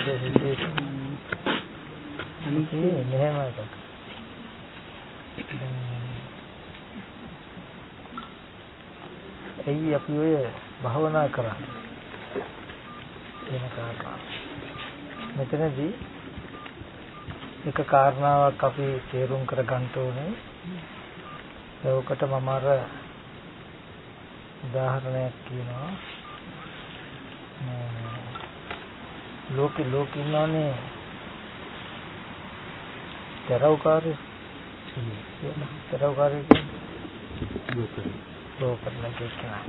වගේ සිද්ධ අනිත් මෙහෙම එකක්. ඇයි අපි ඔය භවනා කරන්නේ? වෙන කාරණා. මෙතනදී එක කාරණාවක් අපි තේරුම් කරගන්න ඕනේ. ඒකට මම අර උදාහරණයක් කියනවා. ලෝකෙ ලෝකෙ ඉන්නෝනේ තරවකාරය තරවකාරය කියන්නේ ලෝකෙ කියනවා.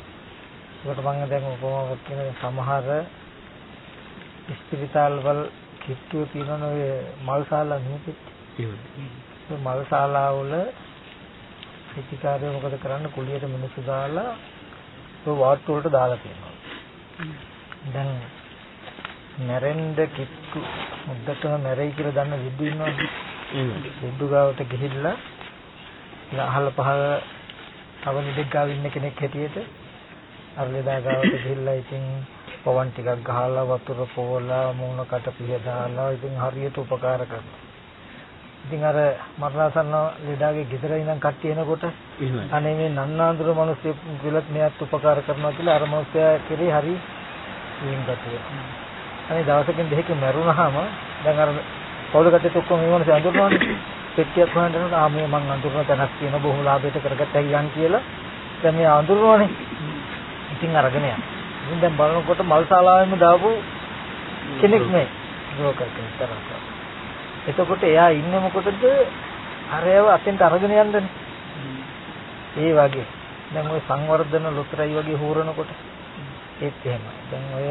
ඒකට මම දැන් උපමාවක් කියන සමහර ස්පිරිතාල් වල කිට්ටුව තියෙනවනේ ඔය මල්ශාලා නෙමෙයි. ඒ මල්ශාලා වල ප්‍රතිකාරය මොකද කරන්න කුලියට මිනිස්සු දාලා ඔය වාට්ටු වලට දාලා තියෙනවා. දැන් මැරෙන්න කිට්ටු මුද්දටම මැරෙයි කියලා දන්න විද්දු ඉන්නවනේ. විද්දු ගාවට ගිහිල්ලා අහල පහල අවනි දෙක් ගාව ඉන්න කෙනෙක් හැටියට අර ලෙඩා ගාවට ගිහිල්ලා ඉතින් පවන් ටිකක් ගහලා වතුර පොවලා මූණකට පිහ දාලා ඉතින් හරියට උපකාර කරනවා. ඉතින් අර මරණසන්න ලෙඩාගේ ගෙදර ඉඳන් කට්ටිය එනකොට අනේ මේ නන්නාඳුර මිනිස්සු විලත් මෙයත් උපකාර කරනවා කියලා අර මිනිස්සයා කෙරේ හරි වින්ගතිය. අනේ දවසකින් දෙකකින් මැරුණාම දැන් අර පොළකට ඔක්කොම මේ මිනිස්සු අඳුරනවානේ. පෙට්ටියක් හොයන්න යනකොට ආ මේ මං අඳුරන තැනක් තියෙන බොහොම ලාභයට කරගත්තා කියන් කියලා දැන් මේ අඳුරනවානේ. ඉතින් අරගෙන යනවා. ඉතින් දැන් බලනකොට මල්ශාලාවෙම දාපු කෙනෙක් මේ ජෝකර් කෙනෙක් තරක. එතකොට එයා ඉන්නේ මොකටද? අරයව අතෙන්ට අරගෙන යන්නනේ. ඒ වගේ. දැන් ওই සංවර්ධන ලොතරයි වගේ හූරනකොට ඒත් එහෙමයි. දැන් ඔය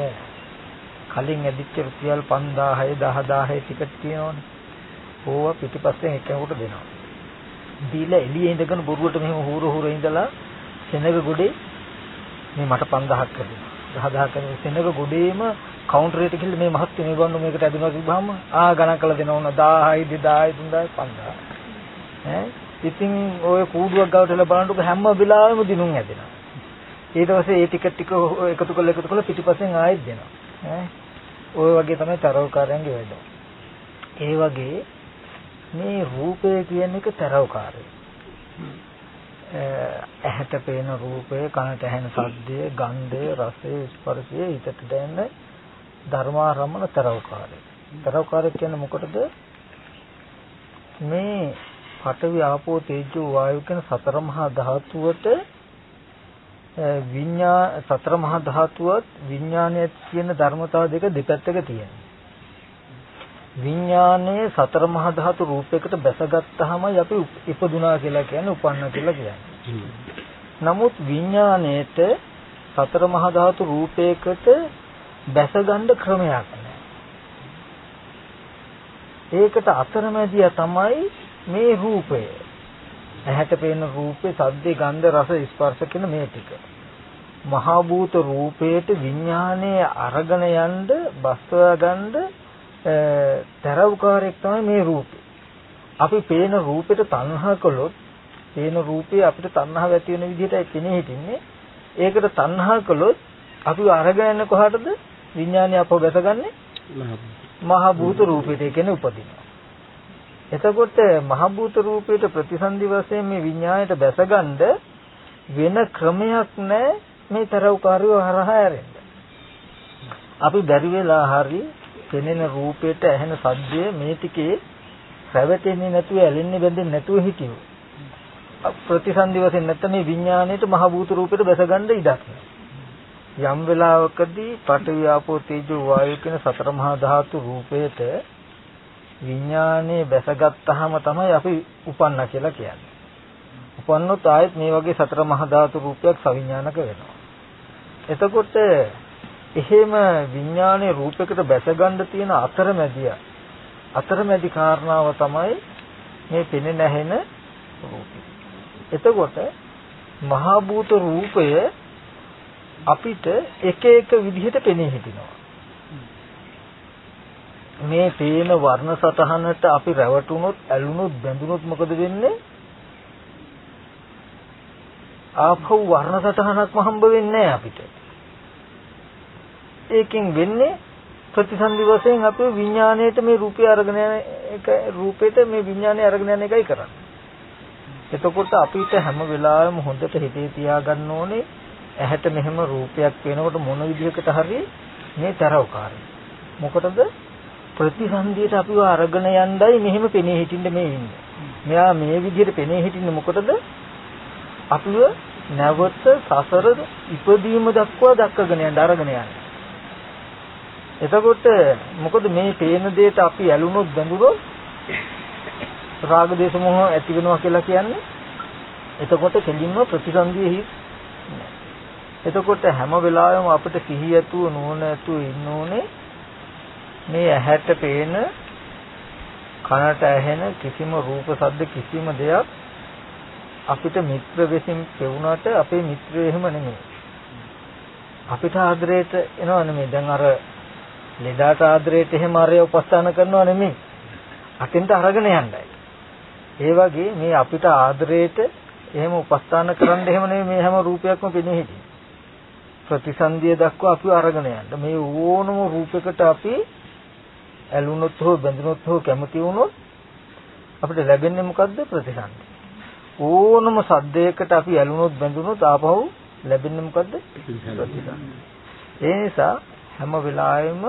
කලින් ඇදිච්ච රුපියල් 5000 10000 ටිකට් තියෙනවනේ. ඕවා පිටිපස්සෙන් එක්කෙනෙකුට දෙනවා. දීලා එළියේ ඉඳගෙන බොරුවට මෙහෙම හූර හූර ඉඳලා සෙනග ගොඩේ මේ මට 5000ක් කරනවා. 10000ක් කරන සෙනග ගොඩේම කවුන්ටරේට ගිහිල්ලා මේ මහත්ය මේ වන්න මේකට ඇදුනා කිව්වහම ආ ගණන් කරලා දෙනවන 1000යි 2000යි 3000යි 5000. ඈ ඉතින් ඔය කූඩුවක් ගාවට වෙලා බලනකොට හැම වෙලාවෙම දිනුම් ඇදෙනවා. ඊට පස්සේ ඒ ටිකට් ටික එකතු කරලා එකතු කරලා පිටිපස්සෙන් ආයෙත් දෙනවා. ඈ ඔය වගේ තමයි තරවකාරයන්ගේ වැඩ. ඒ වගේ මේ රූපය කියන එක තරවකාරය. ඇහැට පේන රූපය, කනට ඇහෙන ශබ්දය, ගන්ධය, රසය, ස්පර්ශය, හිතට දැනෙන ධර්මාරම්මන තරවකාරය. තරවකාරය කියන්නේ මොකටද? මේ පඨවි ආපෝ තේජෝ වායු කියන සතර මහා ධාතුවට විඤ්ඤා සතර මහා ධාතුවත් විඥානයත් කියන ධර්මතාව දෙක දෙපැත්තක තියෙනවා. විඥානයේ සතර මහා ධාතු රූපයකට බැසගත්තාමයි අපි ඉපදුනා කියලා කියන්නේ උපන්න කියලා කියන්නේ. නමුත් විඥාණයට සතර මහා ධාතු රූපයකට බැසගන්න ක්‍රමයක් නැහැ. ඒකට අතරමැදිය තමයි මේ රූපය. ඇහැට පේන රූපේ සද්දේ ගන්ධ රස ස්පර්ශ කියන මේ ටික. මහා භූත රූපේට විඥානයේ අරගෙන යන්න බස්වා ගන්න තරවකාරයක් තමයි මේ රූපේ. අපි පේන රූපෙට තණ්හා කළොත් පේන රූපේ අපිට තණ්හාව ඇති වෙන විදිහට කෙනෙක් හිටින්නේ. ඒකට තණ්හා කළොත් අපි අරගෙන යන්නේ කොහටද? විඥානය අපව බැසගන්නේ මහ භූත රූපෙට කියන්නේ උපදිනවා. එතකොට මහ භූත රූපයට ප්‍රතිසන්දි වශයෙන් මේ විඥාණයට බැසගන්න වෙන ක්‍රමයක් නැහැ මේ තරවකාරියව හරහා ඇරෙන්න. අපි බැරි වෙලා හරි පෙනෙන රූපයට ඇහෙන සද්දය මේ ටිකේ රැවටෙන්නේ නැතුව ඇලෙන්නේ බැඳෙන්නේ නැතුව හිටියෝ. ප්‍රතිසන්දි වශයෙන් නැත්නම් මේ විඥාණයට මහ භූත රූපයට බැසගන්න ඉඩක් යම් වෙලාවකදී පඨවි ආපෝ තේජෝ වායු කියන සතර මහා ධාතු රූපයට විඥානේ බැසගත්තාම තමයි අපි උපන්න කියලා කියන්නේ. උපන්නොත් ආයෙත් මේ වගේ සතර මහා ධාතු රූපයක් සවිඥානික වෙනවා. එතකොට එහෙම විඥානයේ රූපයකට බැසගන්න තියෙන අතරමැදිය අතරමැදි කාරණාව තමයි මේ පෙනෙන ඇහෙන රූපය. එතකොට මහා භූත රූපය අපිට එක එක විදිහට පෙනී හිටිනවා. මේ පේන වර්ණ සතහනට අපි රැවටුනොත් ඇලුනොත් බැඳුනොත් මොකද වෙන්නේ? ආපහු වර්ණ සතහනක්ම හම්බ වෙන්නේ අපිට. ඒකෙන් වෙන්නේ ප්‍රතිසන්දි වශයෙන් අපි විඥාණයට මේ රූපය අරගෙන යන එක රූපෙට මේ විඥාණය අරගෙන යන එකයි කරන්නේ. එතකොට අපිට හැම වෙලාවෙම හොඳට හිතේ තියාගන්න ඕනේ ඇහැට මෙහෙම රූපයක් පේනකොට මොන විදිහකට හරි මේ තරවකාරයි. මොකටද ප්‍රතිසන්දියට අපිව අරගෙන යන්නයි මෙහෙම පෙනී හිටින්න මේ ඉන්නේ. මෙයා මේ විදිහට පෙනී හිටින්නේ මොකටද? අපිව නැවත සසර ඉපදීම දක්වා දක්කගෙන යන්න අරගෙන යන්නේ. එතකොට මොකද මේ පේන දෙයට අපි ඇලුනොත් බැඳුනොත් රාග දේශ මොහ ඇති වෙනවා කියලා කියන්නේ එතකොට කෙලින්ම ප්‍රතිසන්දියෙහි එතකොට හැම වෙලාවෙම අපිට සිහිය ඇතුව නුවණ ඇතුව ඉන්න ඕනේ මේ ඇහැට පේන කනට ඇහෙන කිසිම රූප ශබ්ද කිසිම දෙයක් අපිට මිත්‍ර වෙසින් පෙවුනට අපේ මිත්‍රය එහෙම නෙමෙයි. අපිට ආදරයට එනවා නෙමෙයි. දැන් අර ලෙඩාට ආදරයට එහෙම අරය උපස්ථාන කරනවා නෙමෙයි. අතෙන්ට අරගෙන යන්නයි. ඒ වගේ මේ අපිට ආදරයට එහෙම උපස්ථාන කරන්න එහෙම නෙමෙයි මේ හැම රූපයක්ම පෙනී හිටියේ ප්‍රතිසන්දිය දක්වා අපි අරගෙන යන්න. මේ ඕනම රූපයකට අපි ඇලුනොත් හෝ බැඳුනොත් හෝ කැමති වුණොත් අපිට ලැබෙන්නේ මොකද්ද? ප්‍රතිසන්දි. ඕනම සද්දයකට අපි ඇලුනොත් බැඳුනොත් ආපහු ලැබෙන්නේ මොකද්ද? ප්‍රතිසන්දි. ඒ නිසා හැම වෙලාවෙම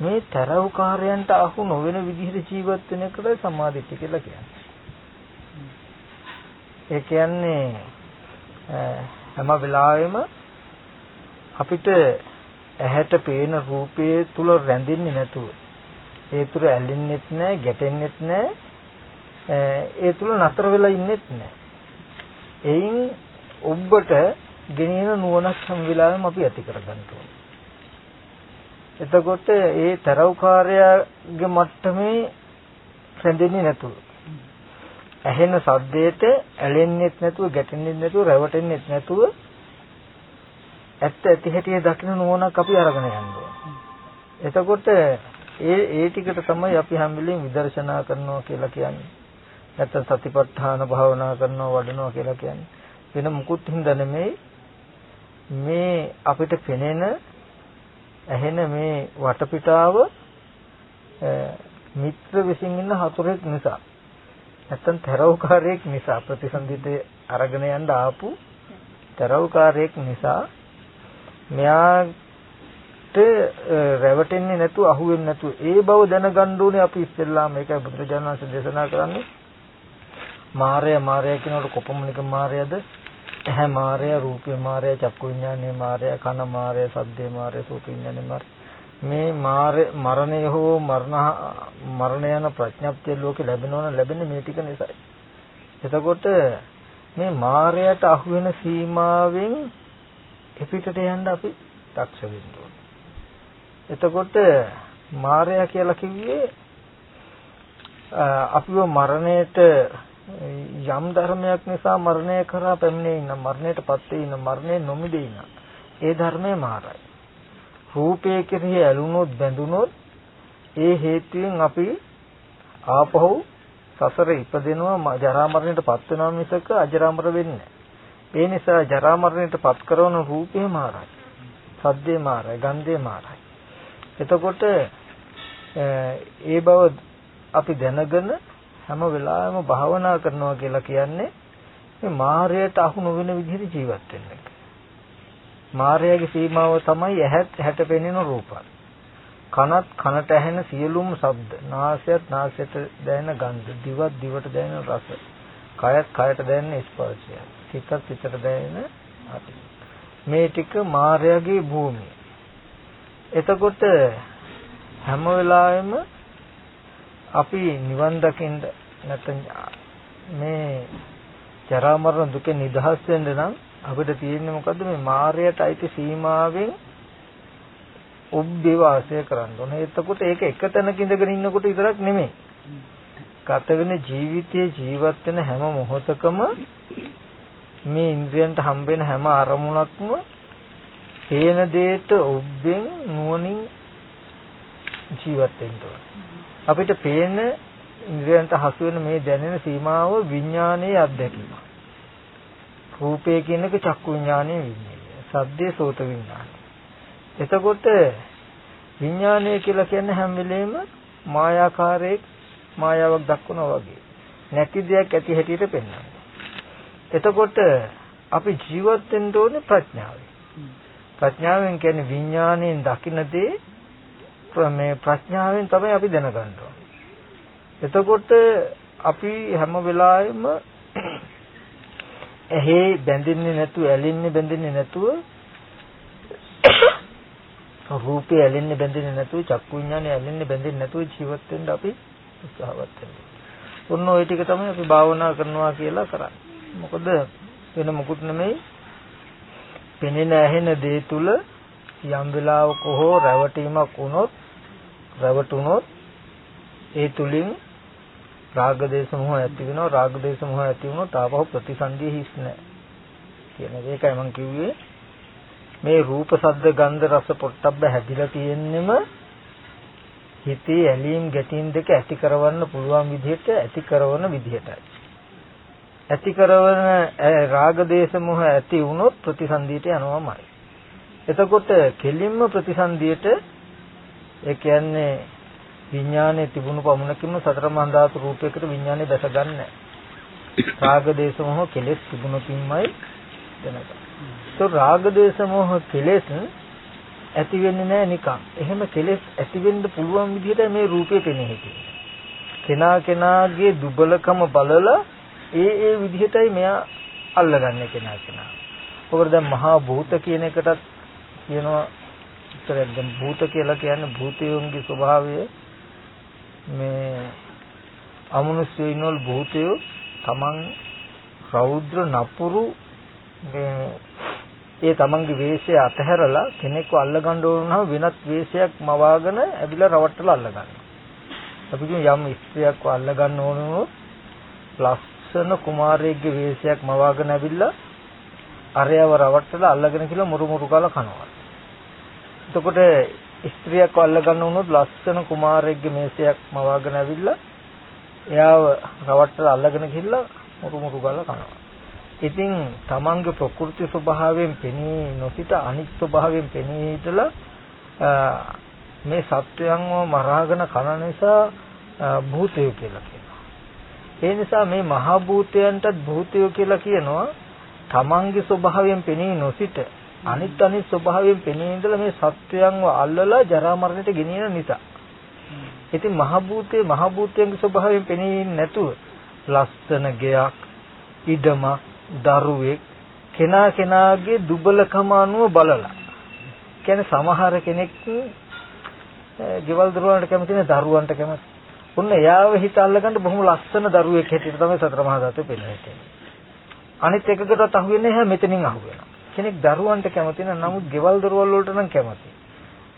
මේ තරව්කාරයන්ට අහු නොවන විදිහට ජීවත් වෙන එකට සමාධිත්‍ය කියලා කියන්නේ. ඒ කියන්නේ හැම වෙලාවෙම අපිට ඇහැට පේන රූපයේ තුල රැඳෙන්නේ නැතුව ඒ තුල ඇලෙන්නෙත් නැහැ ගැටෙන්නෙත් නැහැ ඒ තුල නතර වෙලා ඉන්නෙත් නැහැ එයින් ඔබට ගෙනියන නුවණක් හැම වෙලාවෙම අපි ඇති කරගන්න ඕනේ එතකොට ඒ තරව්කාරයාගේ මට්ටමේ රැඳෙන්නේ නැතුව ඇහෙන සද්දයට ඇලෙන්නෙත් නැතුව ගැටෙන්නෙත් නැතුව රැවටෙන්නෙත් නැතුව ඇත්ත ඇති හැටි දකින්න නුවණක් අපි අරගෙන යනවා. එතකොට ඒ ඒ ටිකට තමයි අපි හැම වෙලෙම විදර්ශනා කරනවා කියලා කියන්නේ. නැත්නම් සතිපට්ඨාන භාවනා කරනවා වඩනවා කියලා කියන්නේ. වෙන මුකුත් හින්දා නෙමෙයි මේ අපිට පෙනෙන ඇහෙන මේ වටපිටාව මිත්‍ර විසින් ඉන්න හතුරෙක් නිසා නැත්තම් තරවකාරයෙක් නිසා ප්‍රතිසන්දිතේ අරගෙන යන්න ආපු තරවකාරයෙක් නිසා මෙයාට රැවටෙන්නේ නැතුව අහුවෙන්නේ නැතුව ඒ බව දැනගන්න ඕනේ අපි ඉස්සෙල්ලාම. ඒකයි බුදුරජාණන් වහන්සේ දේශනා කරන්නේ. මායය මායය කියනකොට කොපමණක මායයද ඇහැ මායය රූපේ මායය චක්කු විඥානේ මායය කන මායය සද්දේ මායය සෝත විඥානේ මායය මේ මාය මරණය හෝ මරණ මරණ යන ප්‍රඥප්තිය ලෝකේ ලැබෙනවන ලැබෙන්නේ මේ ටික නිසායි. එතකොට මේ මායයට අහු වෙන සීමාවෙන් පිටට යන්න අපි දක්ෂ වෙන්න එතකොට මායя කියලා කිව්වේ අපිව මරණයට යම් ධර්මයක් නිසා මරණය කරා පැමිණේ ඉන්න මරණයටපත් වෙ ඉන්න මරණය නොමිදේ ඉන්න ඒ ධර්මය මාරයි රූපය කෙරෙහි ඇලුනොත් බැඳුනොත් ඒ හේතුවෙන් අපි ආපහු සසර ඉපදෙනවා ජරා මරණයටපත් වෙනවා මිසක අජරාමර වෙන්නේ ඒ නිසා ජරා මරණයට පත් කරන රූපේ මාරයි. සද්දේ මාරයි, ගන්ධේ මාරයි. එතකොට ඒ බව අපි දැනගෙන හැම වෙලාවෙම භාවනා කරනවා කියලා කියන්නේ මේ මායයට අහු නොවන විදිහට ජීවත් වෙන්න එක. මායයේ සීමාව තමයි ඇහත් හැට පෙනෙන රූපත්. කනත් කනට ඇහෙන සියලුම ශබ්ද, නාසයත් නාසයට දැනෙන ගන්ධ, දිවත් දිවට දැනෙන රස, කයත් කයට දැනෙන ස්පර්ශය. සිතත් සිතට දැනෙන අති. මේ ටික මායාවේ භූමිය. එතකොට හැම වෙලාවෙම අපි නිවන් දකින්න නැත්නම් මේ ජරා මරණ දුක නිදහස් වෙන්න නම් අපිට තියෙන්නේ මොකද්ද මේ මායයට අයිති සීමාවෙන් ඔබ්බේ වාසය කරන්න ඕනේ. එතකොට ඒක එක තැනක ඉඳගෙන ඉන්නකොට විතරක් නෙමෙයි. ගත වෙන ජීවිතයේ ජීවත් වෙන හැම මොහොතකම මේ ඉන්ද්‍රයන්ට හම්බෙන හැම අරමුණක්ම පේන දෙයට ඔබෙන් නුවණින් ජීවත් වෙන්න අපිට පේන ඉන්ද්‍රයන්ට හසු වෙන මේ දැනෙන සීමාව විඥානයේ අත්දැකීම. රූපය කියන එක චක්කු විඥානයේ විඥානය. සද්දේ සෝත විඥානය. එතකොට විඥානය කියලා කියන්නේ හැම වෙලෙම මායාකාරයේ මායාවක් දක්වනවා වගේ. නැති දෙයක් ඇති හැටියට පෙන්වනවා. එතකොට අපි ජීවත් වෙන්න ඕනේ ප්‍රඥාවෙන්. ප්‍රඥාවෙන් කියන්නේ විඥාණයෙන් දකින්න දේ මේ ප්‍රඥාවෙන් තමයි අපි දැනගන්න ඕනේ. එතකොට අපි හැම වෙලාවෙම ඇහි බැඳෙන්නේ නැතුව ඇලෙන්නේ බැඳෙන්නේ නැතුව රූපේ ඇලෙන්නේ බැඳෙන්නේ නැතුව චක්කු විඥානේ ඇලෙන්නේ බැඳෙන්නේ නැතුව ජීවත් වෙන්න අපි උත්සාහවත් වෙනවා. ඔන්න ওই ටික තමයි අපි භාවනා කරනවා කියලා කරන්නේ. මොකද වෙන මොකුත් නෙමෙයි. පෙනෙන ඇහෙන දේ තුල යම් වෙලාවක හෝ රැවටීමක් වුණොත් රැවටුනොත් ඒ තුලින් රාග දේශ මොහ ඇති වෙනවා. රාග දේශ මොහ ඇති වුණොත් ආපහු ප්‍රතිසන්දිය හිස් නැහැ කියන එකයි මම කිව්වේ. මේ රූප ශබ්ද ගන්ධ රස පොට්ටබ්බ හැදිලා තියෙන්නෙම හිතේ ඇලීම් ගැටීම් දෙක ඇති කරවන්න පුළුවන් විදිහට ඇති කරන විදිහටයි. ඇති කරන රාග දේශ මොහ ඇති වුණොත් ප්‍රතිසන්දියට යනවාමයි එතකොට කෙලින්ම ප්‍රතිසන්දියට ඒ කියන්නේ විඥානයේ තිබුණු පමණකින්ම සතර මහා ධාතු රූපයකට විඥානේ දැසගන්නේ රාග දේශ මොහ කෙලෙස් තිබුණොතින්මයි දැනගන්නේ. તો රාග දේශ මොහ කෙලෙස් ඇති වෙන්නේ නැහැ නිකන්. එහෙම කෙලෙස් ඇති වෙන්න පුළුවන් විදිහට මේ රූපේ පෙනේ හිටියේ. කෙනා කෙනාගේ දුබලකම බලලා ඒ ඒ විදිහටයි මෙයා අල්ලගන්නේ කෙනා කෙනා. ඔකට දැන් මහා භූත කියන එකටත් කියනවා උත්තරයක් දැන් භූත කියලා කියන්නේ භූතයන්ගේ ස්වභාවය මේ අමනුෂ්‍යයෝ ඉන්නවල භූතයෝ තමන් රෞද්‍ර නපුරු මේ ඒ තමන්ගේ වේශය අතහැරලා කෙනෙක්ව අල්ලගන්න ඕන නම් වෙනත් වේශයක් මවාගෙන ඇවිල්ලා රවට්ටලා අල්ලගන්න. අපි කියමු යම් ස්ත්‍රියක්ව අල්ලගන්න ඕන වුණොත් ලස්සන කුමාරයෙක්ගේ වේශයක් මවාගෙන ඇවිල්ලා අරයව රවට්ටලා අල්ලගෙන කියලා මුරු මුරු කාලා කනවා. එතකොට ස්ත්‍රියක් අල්ල ගන්න වුණොත් ලස්සන කුමාරයෙක්ගේ මේසයක් මවාගෙන ඇවිල්ලා එයාව රවට්ටලා අල්ලගෙන ගිහිල්ලා මුරු මුරු ගාලා කනවා. ඉතින් තමන්ගේ ප්‍රകൃති ස්වභාවයෙන් පෙනී නොසිට අනිත් ස්වභාවයෙන් පෙනී හිටලා මේ සත්වයන්ව මරාගෙන කන නිසා භූතය කියලා කියනවා. ඒ නිසා මේ මහ භූතයන්ටත් භූතය කියලා කියනවා තමන්ගේ ස්වභාවයෙන් පෙනී නොසිට අනිත් අනිත් ස්වභාවයෙන් පෙනී ඉඳලා මේ සත්වයන්ව අල්ලලා ජරා මරණයට ගෙනියන නිසා. ඉතින් මහ භූතේ මහ භූතයන්ගේ ස්වභාවයෙන් පෙනී නැතුව ලස්සන ගෙයක්, ඉඩම, දරුවෙක් කෙනා කෙනාගේ දුබලකම අනුව බලලා. කියන්නේ සමහර කෙනෙක් ගෙවල් දරුවන්ට කැමති නැහැ දරුවන්ට කැමති. ඔන්න එයාව හිත අල්ලගන්න බොහොම ලස්සන දරුවෙක් හැටියට තමයි සතර මහා ධාතුවේ පෙළෙන්නේ. අනිත් එකකටත් අහුවෙන්නේ නැහැ මෙතනින් අහුවෙනවා. කෙනෙක් දරුවන්ට කැමති නම් නමුත් ගෙවල් දොරවල් වලට නම් කැමති.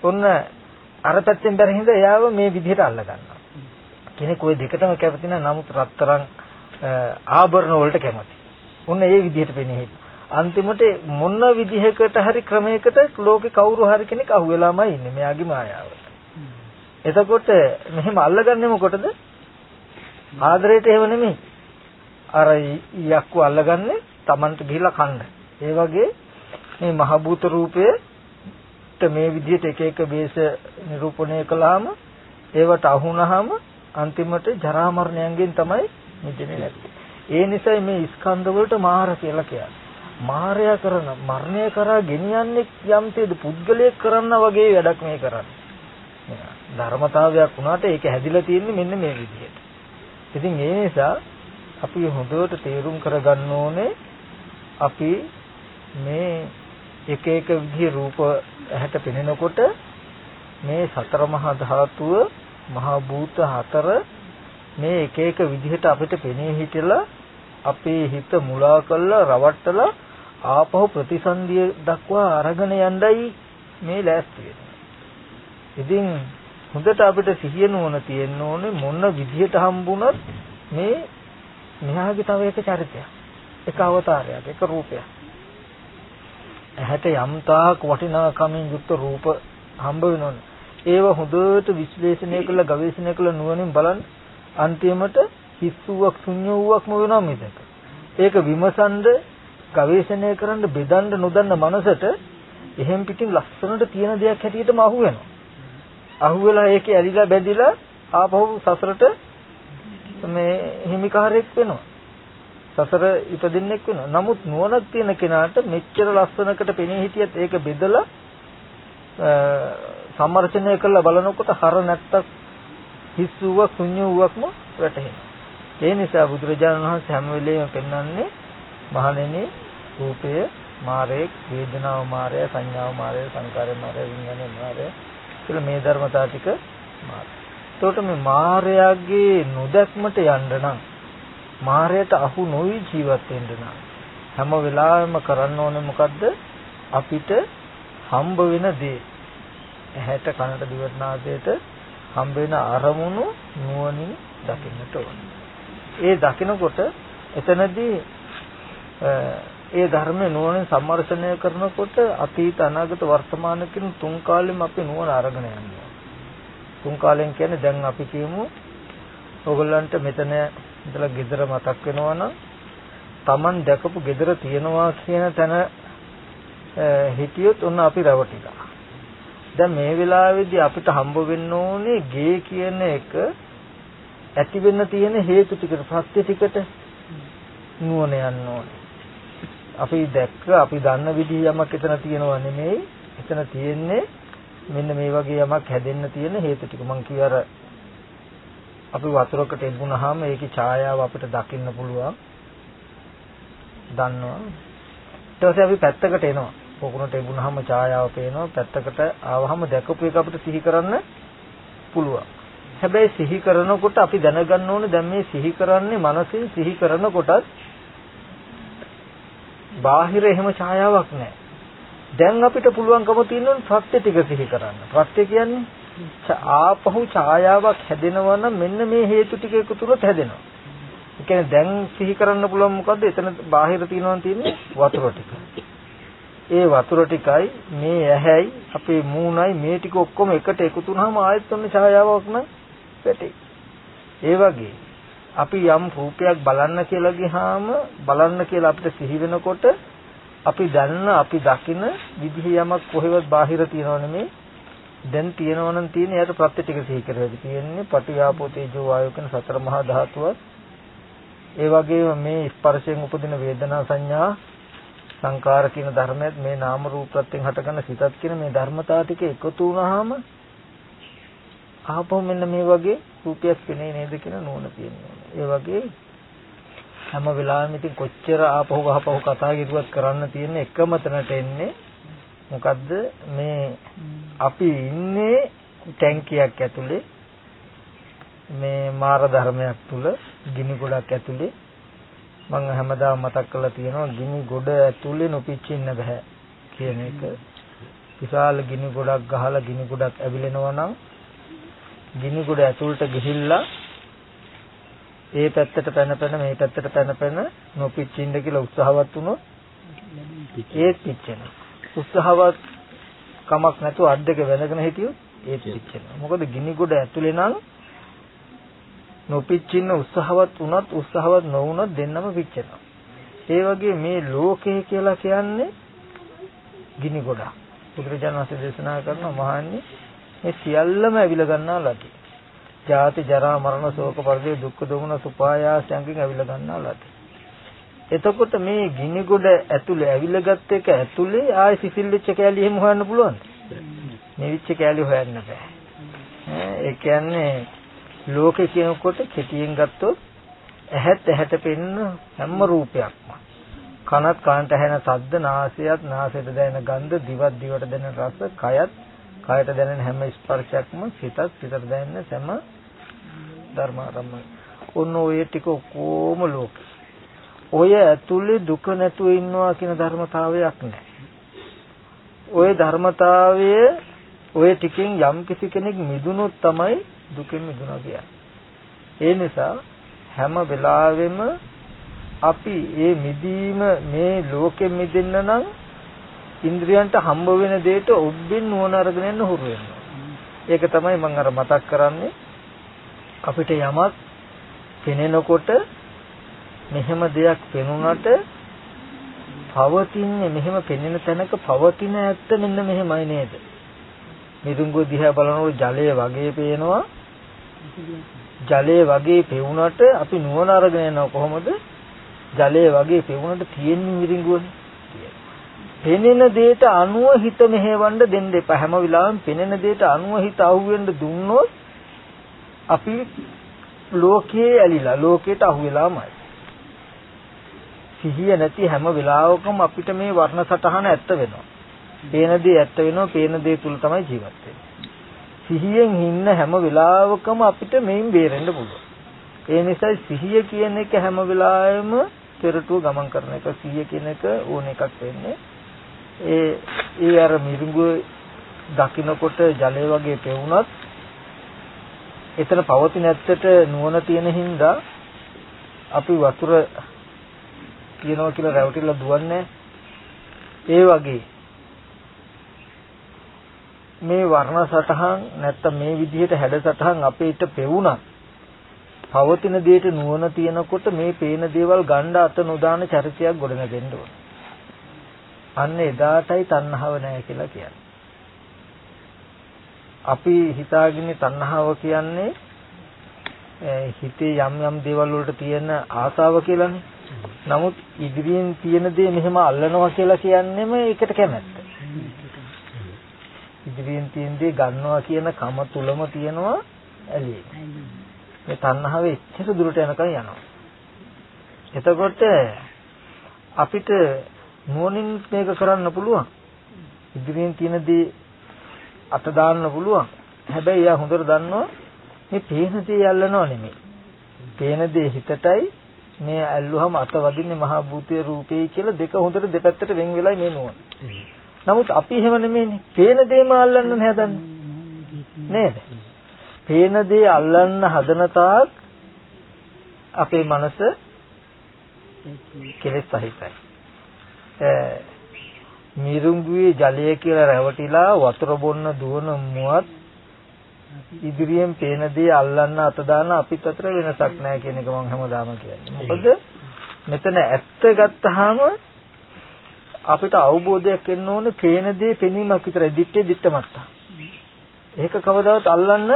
ඔන්න අර පැත්තෙන් බැර හින්දා එයාව මේ විදිහට අල්ල ගන්නවා. කෙනෙක් ওই දෙකටම කැමති නම් නමුත් රත්තරන් ආභරණ වලට කැමති. ඔන්න ඒ විදිහට පෙනේ අන්තිමට මොන විදිහකට හරි ක්‍රමයකට ලෝකේ කවුරු හරි කෙනෙක් අහුවෙලාමයි ඉන්නේ මෙයාගේ මායාවට. එතකොට මෙහෙම අල්ලගන්නේ මොකටද? ආදරයට එහෙම නෙමෙයි. අර යක්කු අල්ලගන්නේ Tamanට ගිහිලා කන්න. ඒ වගේ මේ මහ භූත රූපයට මේ විදිහට එක එක වේශ නිරූපණය කළාම ඒවට අහුනහම අන්තිමට ජරා මරණයන්ගෙන් තමයි මිදෙන්නේ නැත්තේ. ඒ නිසායි මේ ස්කන්ධ වලට මාර කියලා කියන්නේ. මාරය කරන මරණය කරා ගෙනියන්නේ යම්තේද පුද්ගලයෙක් කරන්න වගේ වැඩක් මේ කරන්නේ. ධර්මතාවයක් වුණාට ඒක හැදිලා තියෙන්නේ මෙන්න මේ විදිහට. ඉතින් ඒ නිසා අපි හොඳට තේරුම් කරගන්න ඕනේ අපි මේ එක එක විදිහේ රූප ඇහැට පෙනෙනකොට මේ සතර මහා ධාතුව මහා භූත හතර මේ එක එක විදිහට අපිට පෙනී හිටලා අපේ හිත මුලා කරලා රවට්ටලා ආපහු ප්‍රතිසන්දිය දක්වා අරගෙන යන්නයි මේ ලෑස්ති වෙන්නේ. ඉතින් හොඳට අපිට සිහිය නුවණ තියෙන්න ඕනේ මොන විදිහට හම්බුණත් මේ මෙහාගේ තව එක චරිතයක්. එක අවතාරයක්, එක රූපයක්. ඇහැට යම් තාක් වටිනාකමින් යුක්ත රූප හම්බ වෙනවනේ. ඒව හොඳට විශ්ලේෂණය කරලා ගවේෂණය කරලා නුවණින් බලන්න අන්තිමට හිස්සුවක් ශුන්‍යුවක්ම වෙනවා මේක. ඒක විමසන්ද ගවේෂණය කරන්න බෙදන්න නොදන්න මනසට එහෙම් පිටින් ලස්සනට තියෙන දෙයක් හැටියටම අහු වෙනවා. අහුවෙලා ඒකේ ඇලිලා බැඳිලා ආපහු සසරට මේ හිමිකාරයෙක් වෙනවා. සසර ඉපදින්නෙක් වෙනවා. නමුත් නුවණක් තියෙන කෙනාට මෙච්චර ලස්සනකට පෙනී හිටියත් ඒක බෙදලා සම්මර්ෂණය කරලා බලනකොට හර නැත්තක් හිස්සුවක් ශුන්‍යුවක්ම වැටහෙනවා. ඒ නිසා බුදුරජාණන් වහන්සේ හැම වෙලෙම පෙන්වන්නේ මහණෙනි රූපය මාරේ වේදනාව මාරය සංඥාව මාරය සංකාරය මාරය විඥානය මාරය කියලා මේ ධර්මතා ටික මාරය. එතකොට මේ මාරයාගේ නොදැක්මට යන්න නම් මාරයට අහු නොවි ජීවත් වෙන්න නම් හැම වෙලාවෙම කරන්න ඕනේ මොකද්ද? අපිට හම්බ වෙන දේ ඇහැට කනට දිවට නාසයට හම්බ වෙන අරමුණු නුවණින් දකින්නට ඕනේ. ඒ දකිනකොට එතනදී ඒ ධර්මයේ නුවණින් සම්මර්ෂණය කරනකොට අතීත අනාගත වර්තමාන කියන තුන් කාලෙම අපි නුවණ අරගෙන යනවා. තුන් කාලෙන් කියන්නේ දැන් අපි කියමු ඔයගොල්ලන්ට මෙතන ඉඳලා ගෙදර මතක් වෙනවා නම් Taman දැකපු ගෙදර තියනවා කියන තැන හිටියොත් ඔන්න අපි රැවටිලා. දැන් මේ වෙලාවේදී අපිට හම්බ වෙන්න ඕනේ ගේ කියන එක ඇති වෙන්න තියෙන හේතු ටිකට සත්‍ය ටිකට නුවණ යන්න ඕනේ. අපි දැක්ක අපි දන්න විදිහ යමක් එතන තියෙනව නෙමෙයි. එතන තියෙන්නේ මෙන්න මේ වගේ යමක් හැදෙන්න තියෙන හේතු ටික. මං කිය අර අපි වතුරකට එබුණාම ඒකේ ඡායාව අපිට දකින්න පුළුවන්. දන්නවා. ඊට පස්සේ අපි පැත්තකට එනවා. පොකුණට එබුණාම ඡායාව පේනවා. පැත්තකට ආවහම දැකපු එක අපිට සිහි කරන්න පුළුවන්. හැබැයි සිහි කරනකොට අපි දැනගන්න ඕනේ දැන් මේ සිහි කරන්නේ මනසින් සිහි කරනකොටත් බාහිර එහෙම ඡායාවක් නැහැ. දැන් අපිට පුළුවන්කම තියෙනවා ප්‍රත්‍ය ටික සිහි කරන්න. ප්‍රත්‍ය කියන්නේ ආපහු ඡායාවක් හැදෙනවා නම් මෙන්න මේ හේතු ටික එකතු වුණොත් හැදෙනවා. ඒ කියන්නේ දැන් සිහි කරන්න පුළුවන් මොකද්ද? එතන බාහිර තියෙනවා තියෙන්නේ වතුර ටික. ඒ වතුර ටිකයි මේ ඇහැයි අපේ මූණයි මේ ටික ඔක්කොම එකට එකතු වුනහම ආයෙත් ඔන්න ඡායාවක් නම් වැටේ. ඒ වගේ අපි යම් රූපයක් බලන්න කියලා ගියාම බලන්න කියලා අපිට සිහි වෙනකොට අපි දන්න අපි දකින විදිහ යමක් කොහෙවත් බාහිර තියනව නෙමෙයි දැන් තියෙනව නම් තියෙන යාට ප්‍රත්‍ය ටික සිහි කරවෙද? තියෙන්නේ පටිආපෝ තේජෝ වායෝ කියන සතර මහා ධාතුවත් ඒ වගේම මේ ස්පර්ශයෙන් උපදින වේදනා සංඥා සංකාර කියන ධර්මයත් මේ නාම රූප ප්‍රත්‍යයෙන් හටගන්න සිතත් කියන මේ ධර්මතාව ටික එකතු වුණාම ආපහු මෙන්න මේ වගේ රූපයක් පෙනේ නේද කියන නුවණ තියෙනවා. ඒ වගේ හැම වෙලාවෙම ඉතින් කොච්චර ආපහු ගහපහු කතා කිරුවත් කරන්න තියෙන එකම තැනට එන්නේ මොකද්ද? මේ අපි ඉන්නේ ටැංකියක් ඇතුලේ මේ මාර ධර්මයක් තුල ගිනි ගොඩක් ඇතුලේ. මම හැමදාම මතක් කරලා තියෙනවා ගිනි ගොඩ ඇතුලේ නොපිච්චින්න බෑ කියන එක. විශාල ගිනි ගොඩක් ගහලා ගිනි ගොඩක් ඇවිලෙනවා නම් ගිනි ගොඩ ඇතුළට ගිහිල්ලා ඒ පැත්තට පැන පැන මේ පැත්තට පැන පැන නොපිච්චින්න කියලා උත්සාහවත් වුණොත් ඒත් පිච්චෙනවා. උත්සාහවත් කමක් නැතුව අත් දෙක වැඳගෙන හිටියොත් ඒත් පිච්චෙනවා. මොකද ගිනි ගොඩ ඇතුලේ නම් නොපිච්චින්න උත්සාහවත් වුණත් උත්සාහවත් නොවුණත් දෙන්නම පිච්චෙනවා. ඒ වගේ මේ ලෝකය කියලා කියන්නේ ගිනි ගොඩක්. බුදුරජාණන් වහන්සේ දේශනා කරන මහන්නේ මේ සියල්ලම ඇවිල ගන්නා ලදී. ජාති ජරා මරණ ශෝක පරිදේ දුක්ඛ දෝමන සුපායාසයෙන් ඇවිල ගන්නා ලදී. එතකොට මේ ගිනි ගොඩ ඇතුලේ ඇවිලගත් එක ඇතුලේ ආයෙ සිසිල් වෙච්ච කෑලි එහෙම හොයන්න පුළුවන්ද? නිවිච්ච කෑලි හොයන්න බෑ. ඒ කියන්නේ ලෝකේ කියනකොට කෙටියෙන් ගත්තොත් ඇහත් ඇහැට පෙනෙන හැම රූපයක්ම කනත් කනට ඇහෙන ශබ්ද නාසයත් නාසයට දැනෙන ගන්ධ දිවත් දිවට දැනෙන රස කයත් කයට දැනෙන හැම ස්පර්ශයක්ම සිතත් සිතට දැනෙන හැම ධර්මාරම්ම ඔන්න ඔය ටික කොහොම ලෝක ඔය ඇතුලේ දුක නැතුව ඉන්නවා කියන ධර්මතාවයක් නැහැ ඔය ධර්මතාවය ඔය ටිකෙන් යම් කිසි කෙනෙක් මිදුනොත් තමයි දුකෙන් මිදුණා කියන්නේ ඒ නිසා හැම වෙලාවෙම අපි මේ මිදීම මේ ලෝකෙ මිදෙන්න නම් ඉන්ද්‍රියන්ට හම්බ වෙන දෙයට ඔබ්බෙන් නුවණ අරගෙන යන්න හුරු වෙනවා. ඒක තමයි මම අර මතක් කරන්නේ. අපිට යමක් පෙනෙනකොට මෙහෙම දෙයක් පෙනුනට පවතින්නේ මෙහෙම පෙනෙන තැනක පවතින ඇත්ත මෙන්න මෙහෙමයි නේද? මිදුංගු දිහා බලනකොට ජලය වගේ පේනවා. ජලය වගේ පෙවුනට අපි නුවණ අරගෙන යනවා කොහොමද? ජලය වගේ පෙවුනට තියෙන මිරිඟුවනේ. පෙනෙන දෙයට අනුව හිත මෙහෙවන්න දෙන්න එපා. හැම වෙලාවෙම පෙනෙන දෙයට අනුව හිත අහුවෙන්න දුන්නොත් අපි ලෝකයේ ඇලිලා ලෝකයට අහු වෙලාමයි. සිහිය නැති හැම වෙලාවකම අපිට මේ වර්ණ සටහන ඇත්ත වෙනවා. පේන දේ ඇත්ත වෙනවා, පේන දේ තුල තමයි ජීවත් වෙන්නේ. සිහියෙන් ඉන්න හැම වෙලාවකම අපිට මේන් බේරෙන්න පුළුවන්. ඒ නිසා සිහිය කියන එක හැම වෙලාවෙම පෙරටුව ගමන් කරන එක සිහිය කියන එක ඕන එකක් වෙන්නේ. ඒ ඒ අර මිරිඟුව දකින්නකොට ජලය වගේ පෙවුනත් එතන පවතින ඇත්තට නුවණ තියෙන හින්දා අපි වතුර තියනවා කියලා රැවටිලා දුවන්නේ ඒ වගේ මේ වර්ණ සටහන් නැත්තම් මේ විදිහට හැඩ සටහන් අපේට පෙවුණා පවතින දෙයට නුවණ තියනකොට මේ පේන දේවල් ගණ්ඩ අත නොදාන චරිතයක් ගොඩනගෙන්න ඕන. අන්න එදාටයි තණ්හාව නැහැ කියලා කියන්නේ. අපි හිතාගෙන තණ්හාව කියන්නේ හිතේ යම් යම් දේවල් වලට තියෙන ආසාව කියලානේ. නමුත් ඉදිරියෙන් තියෙන දේ මෙහෙම අල්ලනවා කියලා කියන්නේම ඒකට කැමැත්ත. ඉදිරියෙන් තියෙන දේ ගන්නවා කියන කම තුලම තියෙනවා ඇලී. මේ තණ්හාව එච්චර දුරට යනකම් යනවා. එතකොට අපිට නුවණින් මේක කරන්න පුළුවන්. ඉදිරියෙන් තියෙන දේ අත දාන්න පුළුවන්. හැබැයි එයා හොඳට දන්නවා මේ පේන දේ යල්ලනව නෙමෙයි. පේන දේ හිතටයි මේ ඇල්ලුවම අත වදින්නේ මහා භූතයේ රූපේ කියලා දෙක හොඳට දෙපැත්තට වෙන් වෙලයි මේ නුවණ. නමුත් අපි එහෙම නෙමෙයිනේ. පේන දේම අල්ලන්න හදන්නේ. නේද? පේන දේ අල්ලන්න හදන තාක් අපේ මනස කෙලෙස් සහිතයි. මිරුංගුවේ ජලය කියලා රැවටිලා වතුර බොන්න දුවන මුවත් ඉදිරියෙන් පේන දේ අල්ලන්න අත දාන අපිත් අතර වෙනසක් නැහැ කියන එක මම හැමදාම කියන්නේ. මොකද මෙතන ඇත්ත ගත්තාම අපිට අවබෝධයක් එන්න ඕනේ පේන දේ පෙනීමක් විතරයි. දිත්තේ දිත්තමත්තා. ඒක කවදාවත් අල්ලන්න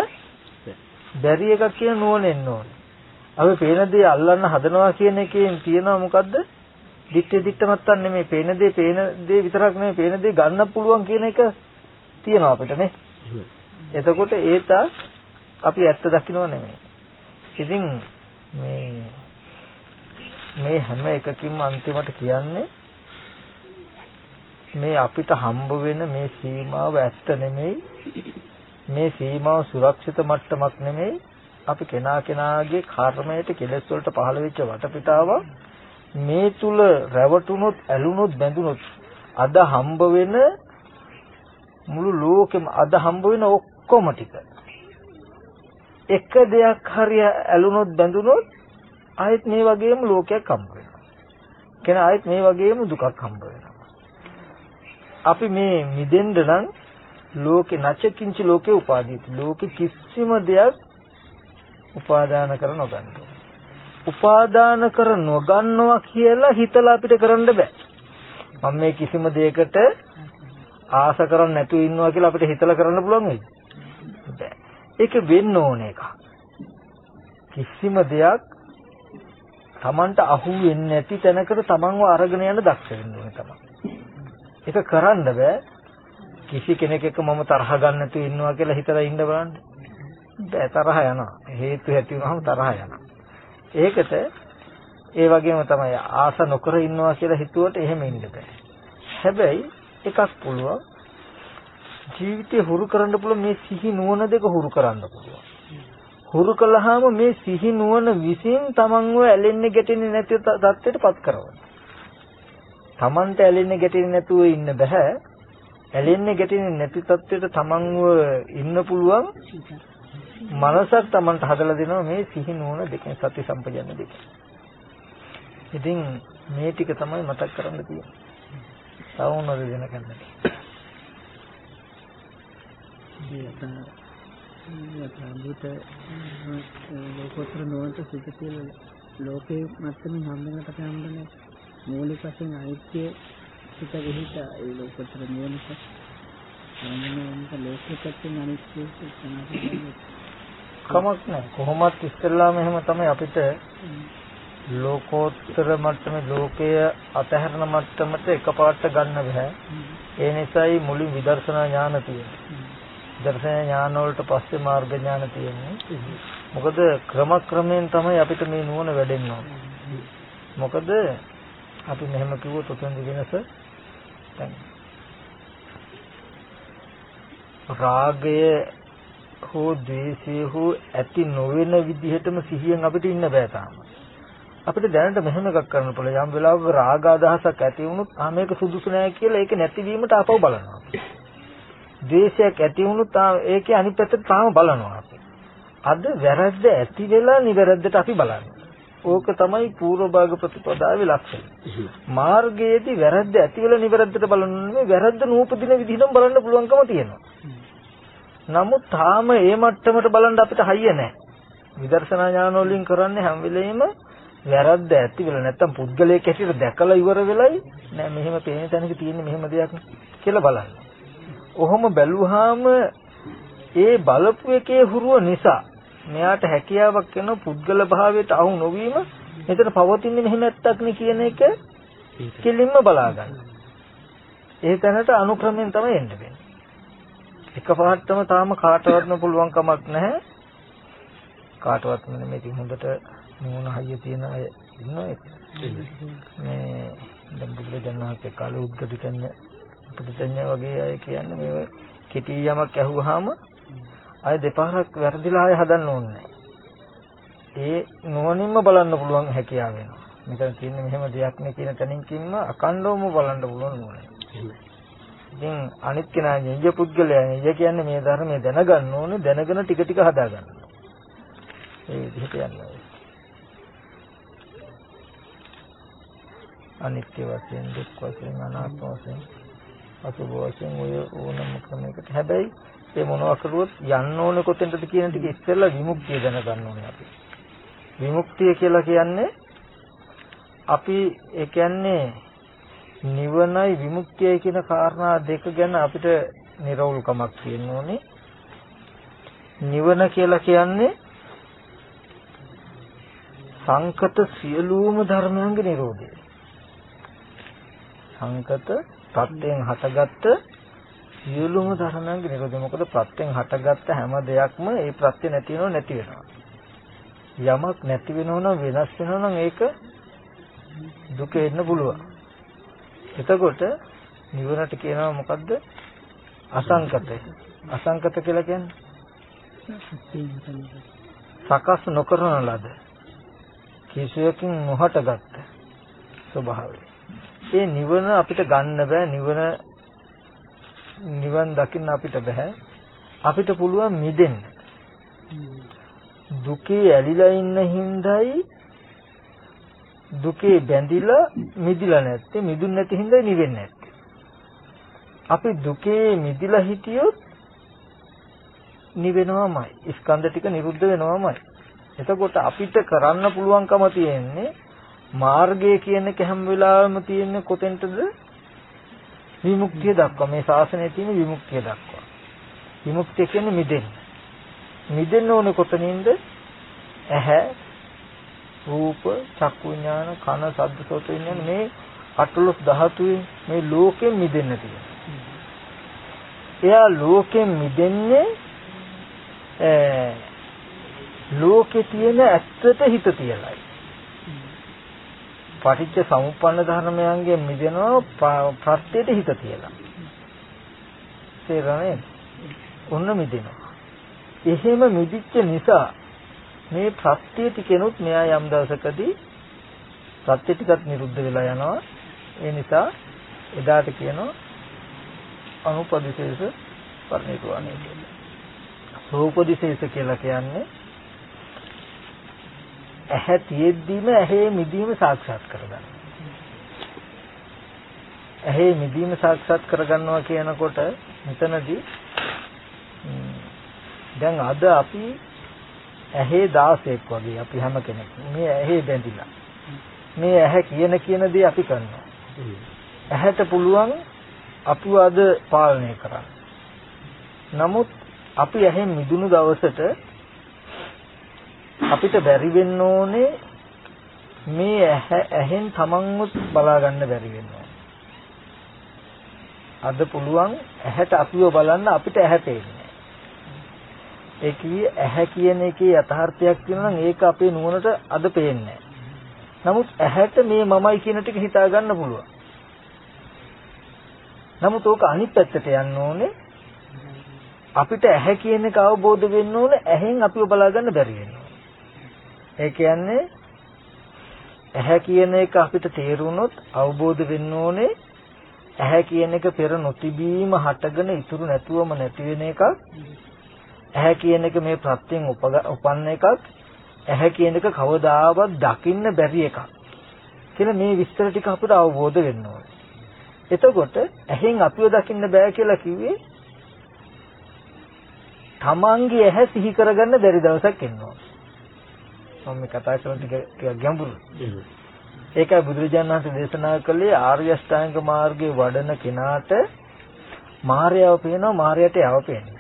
බැරි එකක් කියන නුවණ එන්න ඕනේ. අපි පේන දේ අල්ලන්න හදනවා කියන එකෙන් තියෙනවා මොකද්ද? දිත්තේ දිත්තමත්තන් නෙමෙයි පේන දේ පේන දේ විතරක් නෙමෙයි පේන දේ ගන්න පුළුවන් කියන එක තියෙනවා අපිට නේ. එතකොට ඒත අපි ඇත්ත දකින්නව නෙමෙයි. ඉතින් මේ මේ හැම එකකින්ම අන්තිමට කියන්නේ මේ අපිට හම්බ වෙන මේ සීමාව ඇත්ත නෙමෙයි මේ සීමාව සුරක්ෂිත මට්ටමක් නෙමෙයි අපි කෙනා කෙනාගේ කර්මයට කෙලෙස් වලට පහළ වෙච්ච වටපිටාව මේ තුල රැවටුනොත් ඇලුනොත් බැඳුනොත් අද හම්බ වෙන මුළු ලෝකෙම අද හම්බ වෙන ඔක්කොම ටික එක දෙයක් හරි ඇලුනොත් බැඳුනොත් ආයෙත් මේ වගේම ලෝකයක් හම්බ වෙනවා. කෙනා ආයෙත් මේ වගේම දුකක් හම්බ වෙනවා. අපි මේ මිදෙන්න නම් ලෝකේ නැචකින්ච ලෝකේ උපාදීති. ලෝකේ කිසිම දෙයක් උපාදාන කර නොගන්න. උපාදාන කර නොගන්නවා කියලා හිතලා අපිට කරන්න බෑ. මම මේ කිසිම දෙයකට ආස කරන්නේ නැතුව ඉන්නවා කියලා අපිට හිතලා කරන්න පුළුවන් වෙයිද? බෑ. ඒක වෙන්න ඕන එකක්. කිසිම දෙයක් Tamanට අහු වෙන්නේ නැති තැනකට Tamanව අරගෙන යන දක්ෂ වෙන්න ඕනේ තමයි. ඒක කරන්න බෑ. කිසි කෙනෙක් එක්ක මම තරහ ගන්න නැතුව ඉන්නවා කියලා හිතලා ඉන්න බලන්න. බෑ තරහ යනවා. හේතු ඇති වුනහම තරහ යනවා. ඒකට ඒ වගේම තමයි ආස නොකර ඉන්නවා කියලා හිතුවට එහෙම ඉන්න බෑ. හැබැයි එකක් පුළුවන් ජීවිතේ හුරු කරන්න පුළුවන් මේ සිහි නුවණ දෙක හුරු කරන්න පුළුවන්. හුරු කළාම මේ සිහි නුවණ විසින් තමන්ව ඇලෙන්නේ ගැටෙන්නේ නැති තත්ත්වයටපත් කරනවා. තමන්ට ඇලෙන්නේ ගැටෙන්නේ නැතුව ඉන්න බෑ. ඇලෙන්නේ ගැටෙන්නේ නැති තත්ත්වයට තමන්ව ඉන්න පුළුවන් මනසක් තමන්ට හදලා දෙනවා මේ සිහි නුවණ දෙකෙන් සති සම්පජන්න දෙක. ඉතින් මේ ටික තමයි මතක් කරන්න තියෙන්නේ. තව මොනවද දෙන කන්නේ? යථාභූත ලෝකෝත්තර නොවන්ත සිටිතේ ලෝකේ මත්තමින් හම්බෙනකට හම්බෙන මූලික වශයෙන් අනිත්‍ය සිත විහිිත ඒ ලෝකෝත්තර නිවනක සම්මනෝන්ත ලෝකෙ පැත්තෙන් අනිත්‍ය සනාථ කමක් නැහැ. කොහොමත් ඉස්සෙල්ලාම එහෙම තමයි අපිට ලෝකෝත්තර මට්ටමේ ලෝකය අතහැරන මට්ටමට එකපාරට ගන්න බෑ ඒ නිසායි මුලින් විදර්ශනා ඥාන තියෙන්නේ. දර්ශන ඥාන වලට පස්සේ මාර්ග ඥාන තියෙන්නේ. මොකද ක්‍රමක්‍රමයෙන් තමයි අපිට මේ නුවණ වැඩෙන්න මොකද අපි මෙහෙම කිව්වොත් උතෙන්දි වෙනස දැන් රාගය හෝ ද්වේෂය හෝ ඇති නොවන විදිහටම සිහියෙන් අපිට ඉන්න බෑ තාම. අපිට දැනට මෙහෙම එකක් කරන්න පුළුවන්. යම් වෙලාවක රාග අදහසක් ඇති වුණොත් ආ මේක සුදුසු නෑ කියලා ඒක නැතිවීමට ආපහු බලනවා. ද්වේෂයක් ඇති වුණොත් ඒකේ අනිත් පැත්තට තාම බලනවා අපි. අද වැරද්ද ඇති වෙලා නිවැරද්දට අපි බලන්නේ. ඕක තමයි පූර්ව භාග ප්‍රතිපදාවේ ලක්ෂණය. මාර්ගයේදී වැරද්ද ඇති වෙලා නිවැරද්දට බලන්නේ වැරද්ද නූපදින විදිහටම බලන්න පුළුවන්කම තියෙනවා. නමුත් තාම ඒ මට්ටමට බලන්න අපිට හයිය නැහැ. විදර්ශනා ඥාන වලින් කරන්නේ හැම වෙලෙම වැරද්ද ඇති වෙලා නැත්තම් පුද්ගලයෙක් ඇටියට දැකලා ඉවර වෙලයි නෑ මෙහෙම පේන තැනක තියෙන්නේ මෙහෙම දෙයක් කියලා බලන්න. ඔහොම බැලුවාම ඒ බලපු එකේ හුරුව නිසා මෙයාට හැකියාවක් වෙන පුද්ගල භාවයට අහු නොවීම මෙතන පවතින්නේ මෙහෙම නැත්තක් නේ කියන එක කෙලින්ම බලා ගන්න. ඒ තැනට අනුක්‍රමයෙන් තමයි එන්න. එකපාරටම තාම කාටවත්ම පුළුවන් කමක් නැහැ. කාටවත් මේක හොඳට නුවණ හයිය තියෙන අය ඉන්නවා මේ දැන් බුදුරජාණන් වහන්සේ කාලේ උද්ගතිකඥ උපදිතඥ වගේ අය කියන්නේ මේ කෙටි යමක් ඇහුවාම අය දෙපාරක් වැරදිලා ආය හදන්න ඕනේ ඒ නුවණින්ම බලන්න පුළුවන් හැකියාව වෙනවා. මෙතන තියෙන්නේ මෙහෙම දෙයක් නේ කියන තැනින්කින්ම අකණ්ඩවම බලන්න පුළුවන් නුවණ. ඉතින් අනිත් කෙනා නිය පුද්ගලයා නිය කියන්නේ මේ ධර්මයේ දැනගන්න ඕනේ දැනගෙන ටික ටික හදාගන්න. ඒ විදිහට යනවා. අනිත්‍ය වශයෙන් දුක් වශයෙන් අනාත්ම වශයෙන් අසුභ වශයෙන් ඔය ඕනම ක්‍රමයකට හැබැයි ඒ මොනවා කරුවොත් යන්න ඕනේ කොතෙන්ද කියන ටික ඉස්සෙල්ලා විමුක්තිය දැනගන්න ඕනේ අපි විමුක්තිය කියලා කියන්නේ අපි ඒ කියන්නේ නිවනයි විමුක්තියයි කියන කාරණා දෙක ගැන අපිට නිර්වුල්කමක් තියෙන්න ඕනේ නිවන කියලා කියන්නේ සංකත සියලුම ධර්මයන්ගේ නිරෝධය සංකත ප්‍රත්‍යයෙන් හටගත්ත සියලුම ධර්මයන්ගේ නිරෝධය. මොකද ප්‍රත්‍යයෙන් හටගත්ත හැම දෙයක්ම ඒ ප්‍රත්‍ය නැති වෙනව නැති වෙනවා. යමක් නැති වෙනව නම් වෙනස් වෙනව නම් ඒක දුක එන්න පුළුවන්. එතකොට නිවනට කියනවා මොකද්ද? අසංකතය. අසංකත කියලා කියන්නේ සකස් නොකරන ලද කිසියකින් නොහටගත් ස්වභාවය. ඒ නිවන අපිට ගන්න බෑ නිවන නිවන් දකින්න අපිට බෑ අපිට පුළුවන් මිදෙන්න දුකේ ඇලිලා ඉන්න හින්දායි දුකේ බැඳිලා මිදිලා නැත්තේ මිදුන් නැති හින්දායි නිවෙන්නේ නැත්තේ අපි දුකේ මිදිලා හිටියොත් නිවෙනවමයි ස්කන්ධ ටික නිරුද්ධ වෙනවමයි එතකොට අපිට කරන්න පුළුවන්කම තියෙන්නේ මාර්ගය කියන එක හැම වෙලාවෙම තියෙන්නේ කොතෙන්ටද? විමුක්තිය දක්වා. මේ ශාසනයේ තියෙන විමුක්තිය දක්වා. විමුක්තිය කියන්නේ මිදෙන්න. මිදෙන්න ඕනේ කොතනින්ද? ඇහැ, රූප, චක්කු විඥාන, කන, ශබ්ද, සෝත විඥාන මේ අටලොස් ධාතුවේ මේ ලෝකෙන් මිදෙන්න තියෙනවා. එයා ලෝකෙන් මිදෙන්නේ ලෝකේ තියෙන ඇත්තට හිත තියලයි. පටිච්ච සමුප්පන්න ධර්මයන්ගෙන් මිදෙනවා ප්‍රත්‍යයට හිත තියලා. තේරෙන්නේ? ඔන්න මිදෙනවා. එහෙම මිදිච්ච නිසා මේ ප්‍රත්‍ය ටිකෙනුත් මෙයා යම් දවසකදී ප්‍රත්‍ය ටිකත් නිරුද්ධ වෙලා යනවා. ඒ නිසා එදාට කියනවා අනුපදිශේෂ පරිණිරවාණය කියලා. රූපදිශේෂ කියලා කියන්නේ ඇහැ තියෙද්දිම ඇහි මිදීම සාක්ෂාත් කරගන්න. ඇහි මිදීම සාක්ෂාත් කරගන්නවා කියනකොට මෙතනදී දැන් අද අපි ඇහි 16ක් වගේ අපි හැම කෙනෙක් මේ ඇහි බැඳිලා මේ ඇහැ කියන කියන දේ අපි කරනවා. ඇහැට පුළුවන් අපිව අද පාලනය කරන්න. නමුත් අපි ඇහෙන් මිදුණු දවසට අපිට බැරි වෙන්න ඕනේ මේ ඇහෙන් තමන්වත් බලා ගන්න බැරි වෙනවා. අද පුළුවන් ඇහැට අපිව බලන්න අපිට ඇහැ පේන්නේ. ඒ කියේ ඇහැ කියන එකේ යථාර්ථයක් තියෙනවා නම් ඒක අපේ නුවණට අද පේන්නේ නමුත් ඇහැට මේ මමයි කියන ටික හිතා ගන්න පුළුවන්. නමුත් ඕක අනිත් පැත්තට යන්න ඕනේ. අපිට ඇහැ කියන එක අවබෝධ වෙන්න ඕනේ ඇහෙන් අපිව බලා ගන්න බැරි වෙනවා. ඒ කියන්නේ ඇහැ කියන එක අපිට තේරුනොත් අවබෝධ වෙන්න ඕනේ ඇහැ කියන එක පෙර නොතිබීම හටගෙන ඉතුරු නැතුවම නැති වෙන එකක් ඇහැ කියන එක මේ ප්‍රත්‍යයෙන් උපන්න එකක් ඇහැ කියන එක කවදාවත් දකින්න බැරි එකක් කියලා මේ විස්තර ටික අපිට අවබෝධ වෙන්න ඕනේ. එතකොට ඇහෙන් අපිව දකින්න බෑ කියලා කිව්වේ තමන්ගේ ඇහැ සිහි කරගන්න බැරි දවසක් එනවා. මම මේ කතා කරන ටික ටික ගැඹුරුයි. ඒකයි බුදුරජාණන් වහන්සේ දේශනා කළේ ආර්ය අෂ්ටාංග මාර්ගයේ වඩන කෙනාට මාර්යාව පේනවා මාර්යට යව පේන්නේ.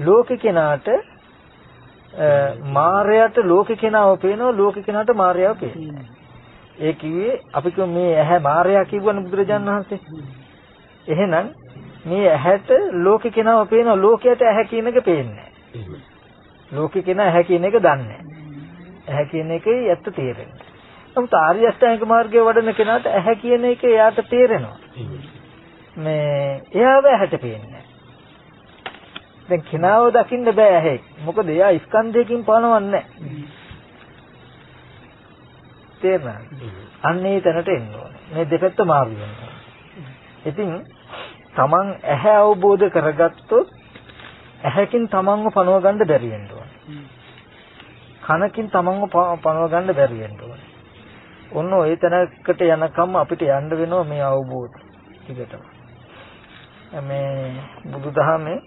ලෝක කෙනාට මාර්යට ලෝක කෙනාව පේනවා ලෝක කෙනාට මාර්යාව පේන්නේ. ඒ කිව්වේ අපි කිව්ව මේ ඇහැ මාර්යා කිව්වනේ බුදුරජාණන් වහන්සේ. එහෙනම් මේ ඇහැට ලෝක කෙනාව පේනවා ලෝකයට ඇහැ කියන එක පේන්නේ නැහැ. ලෝක කෙනා ඇහැ කියන එක දන්නේ නැහැ. ඇහැ කියන එකේ ඇත්ත තේරෙන්නේ. නමුත් ආර්ය අෂ්ටාංගික මාර්ගයේ වඩන කෙනාට ඇහැ කියන එක එයාට තේරෙනවා. මේ එයාව ඇහැට පේන්නේ. දැන් කෙනාව දකින්න බෑ ඇහැ. මොකද එයා ස්කන්ධයකින් පනවන්නේ තේරෙනවද? අන්නේ තැනට එන්න ඕනේ. මේ දෙපැත්ත මාරු වෙනවා. ඉතින් තමන් ඇහැ අවබෝධ කරගත්තොත් ඇහැකින් තමන්ව පනව ගන්න බැරි වෙන්න ඕනේ. කනකින් තමන්ව පනව ගන්න බැරි වෙන්න ඕනේ. ඔන්න ওই තැනකට යනකම් අපිට යන්න වෙනවා මේ අවබෝධ ටිකටම. මේ බුදුදහමේ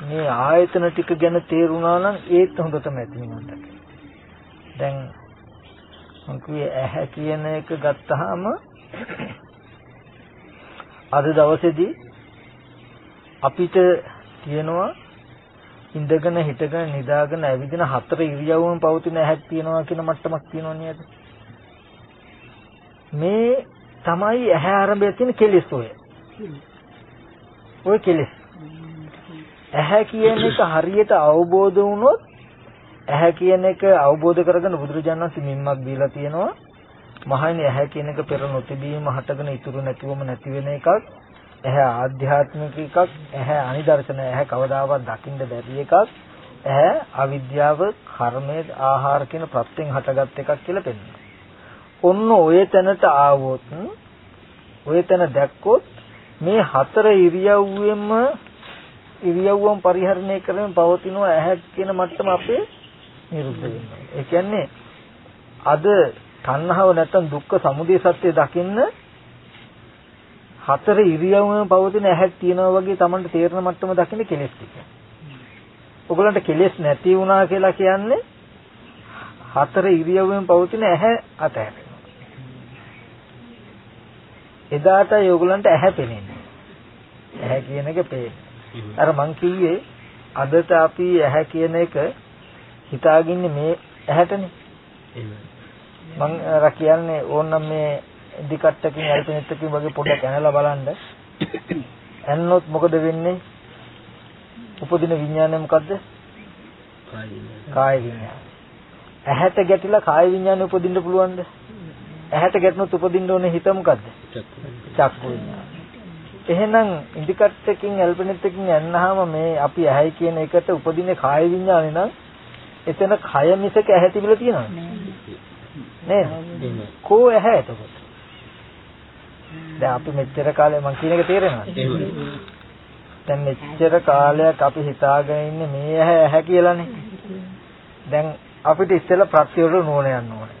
මේ ආයතන ටික ගැන තේරුණා නම් ඒත් හොඳටම ඇති නිවන්ට. දැන් මම කියේ ඇහැ කියන එක ගත්තාම අද දවසේදී අපිට තියෙනවා ඉඳගෙන හිටගෙන නිදාගෙන ඇවිදින හතර ඉරියව්වම පවතින ඇහක් තියෙනවා කියන මට්ටමක් තියෙනව නේද? මේ තමයි ඇහැ ආරම්භය තියෙන කෙලෙස් ඔය. ඔය කෙලෙස්. ඇහැ කියන එක හරියට අවබෝධ වුණොත් ඇහැ කියන එක අවබෝධ කරගෙන බුදුරජාණන් වහන්සේ මිම්මක් දීලා තියෙනවා. මහණනි ඇහැ කියන එක පෙර නොතිබීම හටගෙන ඉතුරු නැතිවම නැති වෙන එකක්. ඇහැ ආධ්‍යාත්මික එකක් ඇහැ අනිදර්ශන ඇහැ කවදාවත් දකින්න බැරි එකක් ඇහැ අවිද්‍යාව කර්මයේ ආහාර කියන ප්‍රත්‍යයෙන් හටගත් එකක් කියලා පෙන්වනවා. ඔන්න ඔය තැනට ආවොත් ඔය තැන දැක්කොත් මේ හතර ඉරියව්වෙම ඉරියව්වම් පරිහරණය කරමින් පවතින ඇහැ කියන මට්ටම අපේ නිරුද්ධ වෙනවා. ඒ කියන්නේ අද තණ්හාව නැත්තම් දුක්ඛ සමුදය සත්‍ය දකින්න හතර ඉරියව්වම පවතින ඇහැක් තියෙනවා වගේ Tamanට තේරෙන මට්ටම දකින්න කෙලෙස් ටික. ඔයගලන්ට කෙලෙස් නැති වුණා කියලා කියන්නේ හතර ඉරියව්වෙම පවතින ඇහැ අතහැරෙනවා. එදාට ඔයගලන්ට ඇහැ පෙනෙන්නේ. ඇහැ කියන එක පේන්නේ. අර මං කිව්වේ අදට අපි ඇහැ කියන එක හිතාගින්නේ මේ ඇහැටනේ. මං අර කියන්නේ ඕනනම් මේ දිකට්ටකින් ඇල්පිනෙට්ටකින් වගේ පොඩ්ඩක් ඇනලා බලන්න. ඇන්නොත් මොකද වෙන්නේ? උපදින විඥානය මොකද්ද? කාය විඥානය. ඇහැට ගැටිලා කාය විඥානය උපදින්න පුළුවන්ද? ඇහැට ගැටුණොත් උපදින්න ඕනේ හිත මොකද්ද? චක්කු විඥානය. එහෙනම් ඉන්දිකට්ටකින් ඇල්පිනෙට්ටකින් යන්නාම මේ අපි ඇහැයි කියන එකට උපදින කාය විඥානේ නම් එතන කය මිසක ඇහැ තිබිලා තියෙනවද? නේද? කෝ ඇහැ එතකොට? දැන් අපි මෙච්චර කාලේ මං කියන එක තේරෙනවද? දැන් මෙච්චර කාලයක් අපි හිතාගෙන ඉන්නේ මේ ඇහැ ඇහැ කියලානේ. දැන් අපිට ඉස්සෙල්ලා ප්‍රත්‍ය වල නෝන යන්න ඕනේ.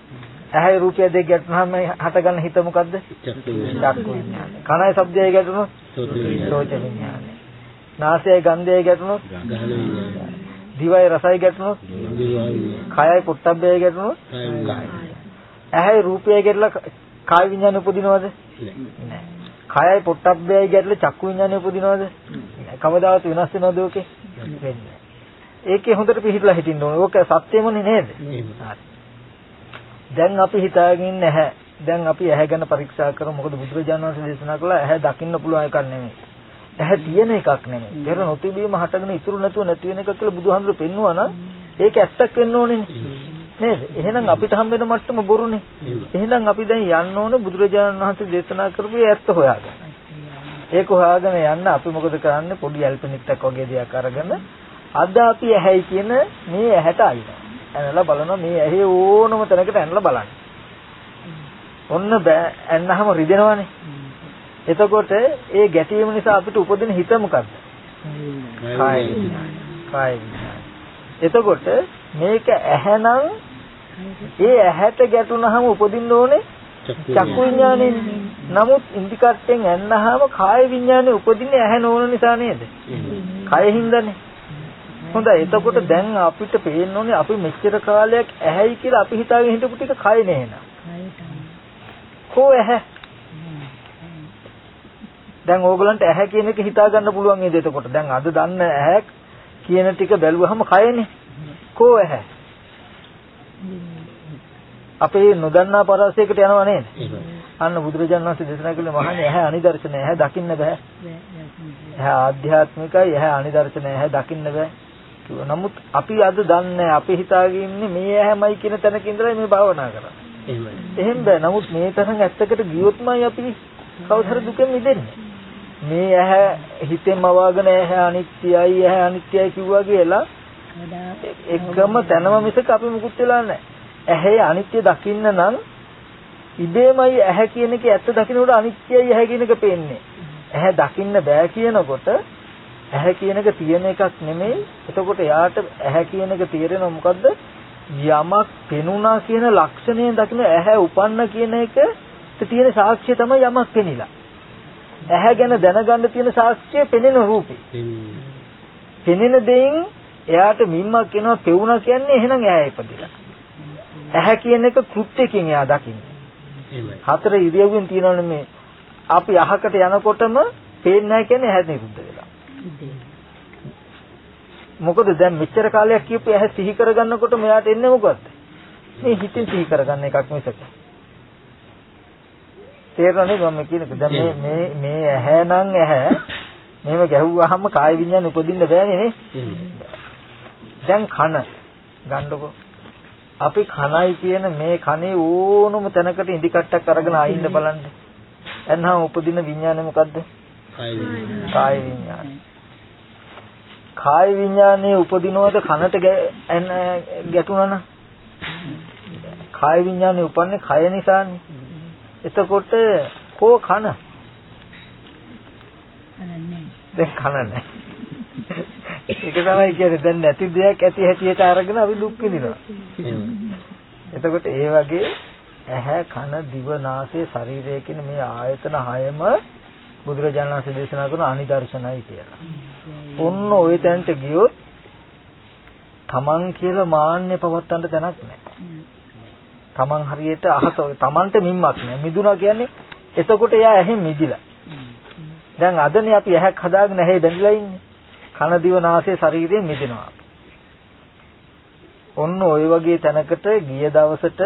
ඇහැයි රූපය දෙක ගැටුනහම හටගන්න හිත මොකද්ද? චක්කු විඥානය. කනයි ශබ්දයයි ගැටුනොත් සෝච විඥානය. නාසයයි ගන්ධයයි ගැටුනොත් දිවයි රසයි ගැටුනොත් කයයි පොට්ටබ්බයයි ගැටුනොත් ඇහැයි රූපයයි ගැටලා කාය විඥානය උපදිනවද? නැහැ. කයයි පොට්ටබ්බයයි ගැටලා චක්කු විඥානය උපදිනවද? කවදාවත් වෙනස් වෙනවද ඕකේ? වෙන්නේ. ඒකේ හොඳට පිළිහිලා හිටින්න ඕනේ. ඕක සත්‍යමනේ නේද? හරි. දැන් අපි හිතාගෙන නැහැ. දැන් අපි ඇහැ ගැන පරීක්ෂා කරමු. මොකද බුදුරජාණන් වහන්සේ දේශනා කළා ඇහැ දකින්න පුළුවන් එකක් නෙමෙයි. ඇහැ තියෙන එකක් නෙමෙයි. පෙර නොතිබීම හටගෙන ඉතුරු නැතුව නැති වෙන එකක් කියලා බුදුහාමුදුරු පෙන්වුවා නම් ඒක ඇත්තක් වෙන්න ඕනේ නේද? එහෙනම් අපිට හම් වෙන මට්ටම බොරුනේ. එහෙනම් අපි දැන් යන්න ඕනේ බුදුරජාණන් වහන්සේ දේශනා කරපු ඇත්ත හොයාගන්න. ඒක හොයාගෙන යන්න අපි මොකද කරන්නේ? පොඩි ඇල්පනිත්තක් වගේ දෙයක් අරගෙන අද අපි ඇහැයි කියන මේ ඇහැට අයිනවා. ඇනලා බලනවා මේ ඇහි ඕනම තැනකට ඇනලා බලන්න. ඔන්න බෑ ඇන්නහම රිදෙනවනේ. එතකොට ඒ ගැටීම නිසා අපිට උපදින හිත මොකද්ද? කාය. එතකොට මේක ඇහැනම් ඒ ඇහැට ගැටුනහම උපදින්න ඕනේ චක්කු විඥානේ. නමුත් ඉන්දිකට්ටෙන් ඇන්නහම කාය විඥානේ උපදින්නේ ඇහැ නොවන නිසා නේද? කය හින්දානේ. හොඳයි එතකොට දැන් අපිට පේන්න ඕනේ අපි මෙච්චර කාලයක් ඇහැයි කියලා අපි හිතාගෙන හිටපු ටික කය නේන. කෝ ඇහැ? දැන් ඕගලන්ට ඇහැ කියන එක හිතා ගන්න පුළුවන් නේද එතකොට? දැන් අද දන්න ඇහැ කියන ටික බැලුවහම කයනේ. කෝ ඇහැ? අපේ නොදන්නා පරාසයකට යනවා නේද? අන්න බුදුරජාණන් වහන්සේ දේශනා කළේ මහන්නේ ඇහැ අනිදර්ශනය ඇහැ දකින්න බෑ. ඇහැ ආධ්‍යාත්මිකයි ඇහැ අනිදර්ශනය ඇහැ දකින්න බෑ. නමුත් අපි අද දන්නේ අපි හිතාගෙන ඉන්නේ මේ ඇහැමයි කියන තැනක ඉඳලා මේ භාවනා කරන්නේ. එහෙමයි. එහෙම බෑ. නමුත් මේ තරම් ඇත්තකට ගියොත්මයි අපි කවදාද දුකෙන් මිදෙන්නේ. මේ ඇහැ හිතෙන්ම වවාගෙන ඇහැ අනිත්‍යයි ඇහැ අනිත්‍යයි කිව්වා කියලා එකම තැනම මිසක අපි මුකුත් වෙලා නැහැ. ඇහැ අනිත්‍ය දකින්න නම් ඉබේමයි ඇහැ කියන එක ඇත්ත දකින්නකොට අනිත්‍යයි ඇහැ කියන එක පේන්නේ. ඇහැ දකින්න බෑ කියනකොට ඇහැ කියන එක තියෙන එකක් නෙමෙයි. එතකොට යාට ඇහැ කියන එක තේරෙනව මොකද්ද? යමක් පෙනුණා කියන ලක්ෂණයෙන් දකින ඇහැ උපන්න කියන එකට තියෙන සාක්ෂිය තමයි යමක් පෙනිලා. ඇහැ ගැන දැනගන්න තියෙන සාක්ෂිය පෙනෙන රූපේ. පෙනෙන දෙයින් එයාට මිම්මක් එනවා පෙවුණා කියන්නේ එහෙනම් ඇහැ ඉපදිලා. ඇහැ කියන එක කෘත්‍යකින් එයා දකින්නේ. හතර ඉරියව්වෙන් තියෙනවනේ මේ අපි අහකට යනකොටම පේන්නේ නැහැ කියන්නේ ඇහැ නිරුද්ධ වෙලා. මොකද දැන් මෙච්චර කාලයක් කියපු ඇහැ සිහි කරගන්නකොට මෙයාට එන්නේ මොකද්ද? මේ හිතින් සිහි කරගන්න එකක් මිසක. තේරෙනවද මම කියන්නේ? දැන් මේ මේ මේ ඇහැ නම් ඇහැ මෙහෙම ගැහුවාම කාය විඤ්ඤාණ උපදින්න බෑනේ නේ. දැන් කන ගන්නකො. අපි කනයි කියන මේ කනේ ඕනම තැනකට ඉදි කට්ටක් අරගෙන ආයින්න බලන්න. එන්නම් උපදින විඤ්ඤාණය මොකද්ද? කාය විඤ්ඤාණය. කාය විඤ්ඤාණය. කාය විඥානයේ උපදිනවද කනට ගැටුණා නම්? කාය විඥානේ උපන්නේ කය නිසානේ. එතකොට කෝ කන? දැන් කන නැහැ. ඒක තමයි කියන්නේ. දැන් නැති දෙයක් ඇති හැටියට අරගෙන අපි දුක් විඳිනවා. එතකොට ඒ වගේ ඇහැ කන දිව නාසය ශරීරය කියන මේ ආයතන හයම බුදුරජාණන් වහන්සේ දේශනා කරන අනිදර්ශනයි කියලා. ඔන්න ওই තැනට ගියොත් තමන් කියලා මාන්නය පවත්තන්න තැනක් නැහැ. තමන් හරියට අහස තමන්ට මිම්මක් නැහැ. මිදුණා කියන්නේ එතකොට එයා ඇහෙන් මිදිලා. දැන් අදනේ අපි ඇහැක් හදාගෙන ඇහි බැඳලා ඉන්නේ. කන දිව නාසය ශරීරයෙන් මිදෙනවා. ඔන්න ওই වගේ තැනකට ගිය දවසට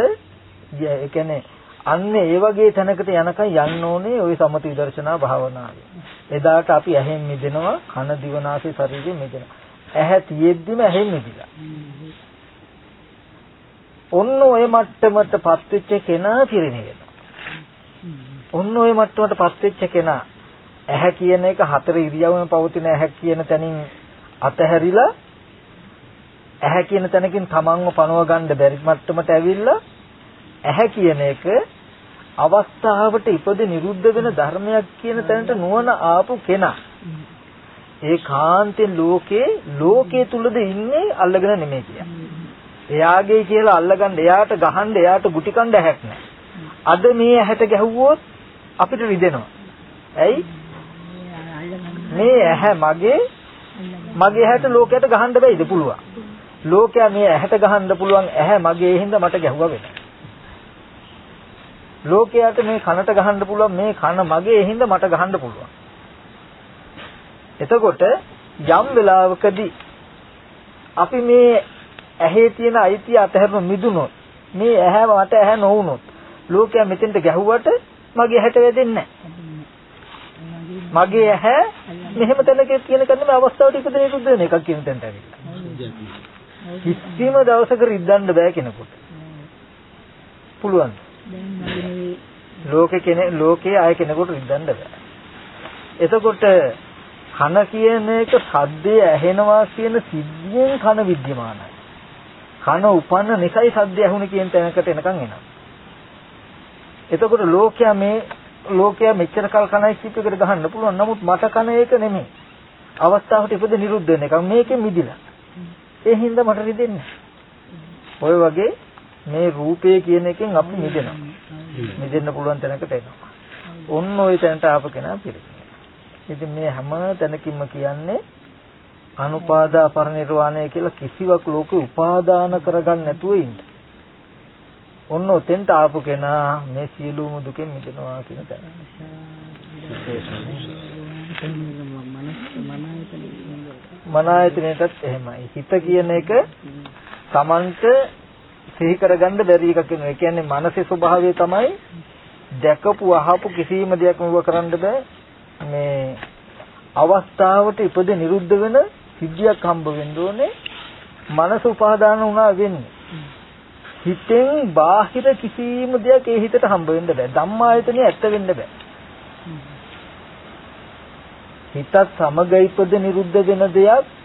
ඒ කියන්නේ අන්න ඒ වගේ තැනකට යනකම් යන්න ඕනේ ওই සමති විදර්ශනා භාවනාවේ. එදාට අපි ඇහෙන් මිදෙනවා, කන දිව නාසය ශරීරයෙන් මිදෙනවා. ඇහැ තියෙද්දිම ඇහෙන් මිදිලා. ඔන්න ওই මට්ටමටපත් වෙච්ච කෙනා පිරිනිවෙනවා. ඔන්න ওই මට්ටමටපත් වෙච්ච කෙනා ඇහැ කියන එක හතර ඉරියව්වෙම පවතින ඇහැ කියන තැනින් අතහැරිලා ඇහැ කියන තැනකින් තමන්ව පනව ගන්න බැරි මට්ටමට ඇවිල්ලා ඇහැ කියන එක අවස්ථාවට ඉපද නිරුද්ධ වෙන ධර්මයක් කියන තැනට නුවණ ආපු කෙනා ඒ කාන්තෙන් ලෝකේ ලෝකයේ තුලද ඉන්නේ අල්ලගෙන නෙමෙයි කියන්නේ. එයාගේ කියලා අල්ලගන්න එයාට ගහන්න එයාට ගුටි කණ්ඩ හැක් නැහැ. අද මේ ඇහැට ගැහුවොත් අපිට රිදෙනවා. ඇයි? මේ ඇහැ මගේ මගේ ඇහැට ලෝකයට ගහන්න බැයිද පුළුවන්. ලෝකයා මේ ඇහැට ගහන්න පුළුවන් ඇහැ මගේ හින්දා මට ගැහුවා වෙනවා. ලෝකයට මේ කනට ගහන්න පුළුවන් මේ කන මගේ හින්දා මට ගහන්න පුළුවන්. එතකොට යම් වෙලාවකදී අපි මේ ඇහි තියෙන අයිතිය අතහැරන මිදුනොත් මේ ඇහැ මට ඇහැ නොවුනොත් ලෝකයා මෙතෙන්ට ගැහුවට මගේ ඇහැට වැදෙන්නේ මගේ ඇහැ මෙහෙම තැනක තියෙන කන්නේ මේ අවස්ථාවට ඉපදෙන ඉරුද්ද වෙන එකක් කියන තැනට ඇවිල්ලා. කිසිම දවසක රිද්දන්න බෑ කෙනෙකුට. පුළුවන්. ලෝකේ කෙනෙක් ලෝකේ ආය කෙනෙකුට රිද්දන්න බෑ. එතකොට කන කියන එක සද්දේ ඇහෙනවා කියන සිද්ධියෙන් කන විද්‍යමානයි. කන උපන්න නිසයි සද්ද ඇහුනේ කියන තැනකට එනකන් එනවා. එතකොට ලෝකයා මේ ලෝකයා මෙච්චර කල් කනයි කීපයකට ගහන්න පුළුවන්. නමුත් මට කන ඒක නෙමෙයි. අවස්ථාවට ඉපද නිරුද්ධ වෙන එක. මේකෙන් මිදිලා. ඒ හින්දා මට රිදෙන්නේ. ඔය වගේ මේ රූපය කියන එකෙන් අපි මිදෙනවා. මිදෙන්න පුළුවන් තැනකට එනවා. ඔන්න ওই තැනට ආපු කෙනා පිළිගන්නවා. ඉතින් මේ හැම තැනකින්ම කියන්නේ අනුපාදා පරිනිර්වාණය කියලා කිසිවක් ලෝකේ උපාදාන කරගන්න නැතුව ඉන්න. ඔන්න ඔතෙන්ට ආපු කෙනා මේ සියලුම දුකෙන් මිදෙනවා කියන තැන. මනායතනයටත් එහෙමයි. හිත කියන එක Tamanට සිහි කරගන්න බැරි එකක් වෙනවා. ඒ කියන්නේ මනසේ ස්වභාවය තමයි දැකපු අහපු කිසිම දෙයක් මෙව කරන්න බෑ. මේ අවස්ථාවට ඉපද නිරුද්ධ වෙන සිද්ධියක් හම්බ වෙන්න ඕනේ. මනස උපාදාන වුණා වෙන්නේ. හිතෙන් බාහිර කිසිම දෙයක් ඒ හිතට හම්බ වෙන්න බෑ. ධම්මායතනෙ ඇත්ත වෙන්න බෑ. හිතත් සමග ඉපද නිරුද්ධ වෙන දෙයක්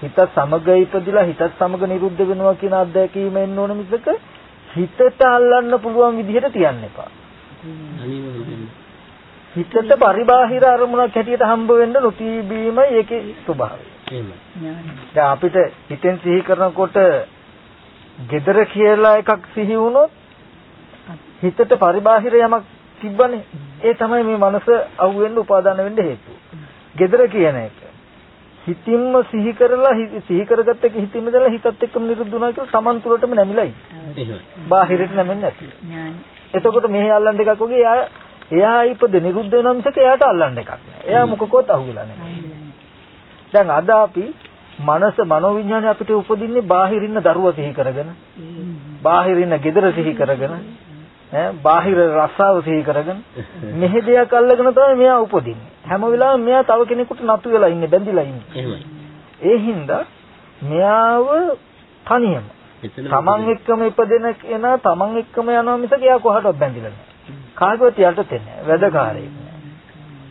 හිතත් සමග ඉපදිලා හිතත් සමග නිරුද්ධ වෙනවා කියන අත්දැකීම එන්න ඕන මිසක හිතට අල්ලන්න පුළුවන් විදිහට තියන්න එපා. හිතට පරිබාහිර අරමුණක් හැටියට හම්බ වෙන්න නොතිබීමයි ඒකේ ස්වභාවය. දැන් අපිට හිතෙන් සිහි කරනකොට gedara කියලා එකක් සිහි වුණොත් හිතට පරිබාහිර යමක් තිබ්බනේ ඒ තමයි මේ මනස අහුවෙන්න උපාදාන වෙන්න හේතුව. gedara කියන එක. හිතින්ම සිහි කරලා සිහි කරගත්ත එක හිතින්ම දාලා හිතත් එක්කම නිරුද්ධ වුණා කියලා Taman තුරටම නැමිලා ඉන්නේ. බාහිරට නැමෙන්නේ නැති. එතකොට මෙහි අල්ලන් දෙකක් වගේ එයා එයා ඉපද නිරුද්ධ වෙනවා මිසක එයාට අල්ලන්න එකක් නෑ. එයා මොකකවත් අහුවෙලා නෑ. දැන් අද අපි මනස මනෝවිඤ්ඤාණය අපිට උපදින්නේ බාහිර ඉන්න දරුවා සිහි කරගෙන, බාහිර ඉන්න gedara සිහි කරගෙන, ඈ බාහිර රස්සාව සිහි කරගෙන මෙහෙ දෙයක් අල්ලගෙන තමයි මෙයා උපදින්නේ. හැම වෙලාවෙම මෙයා තව කෙනෙකුට නතු වෙලා ඉන්නේ, බැඳිලා ඉන්නේ. ඒ හින්දා මෙයාව තනියම තමන් එක්කම ඉපදෙන කෙනා තමන් එක්කම යනවා මිසක එයා කොහටවත් බැඳිලා නැහැ. කාගවත් යටත් වෙන්නේ. වැඩකාරයෙක්.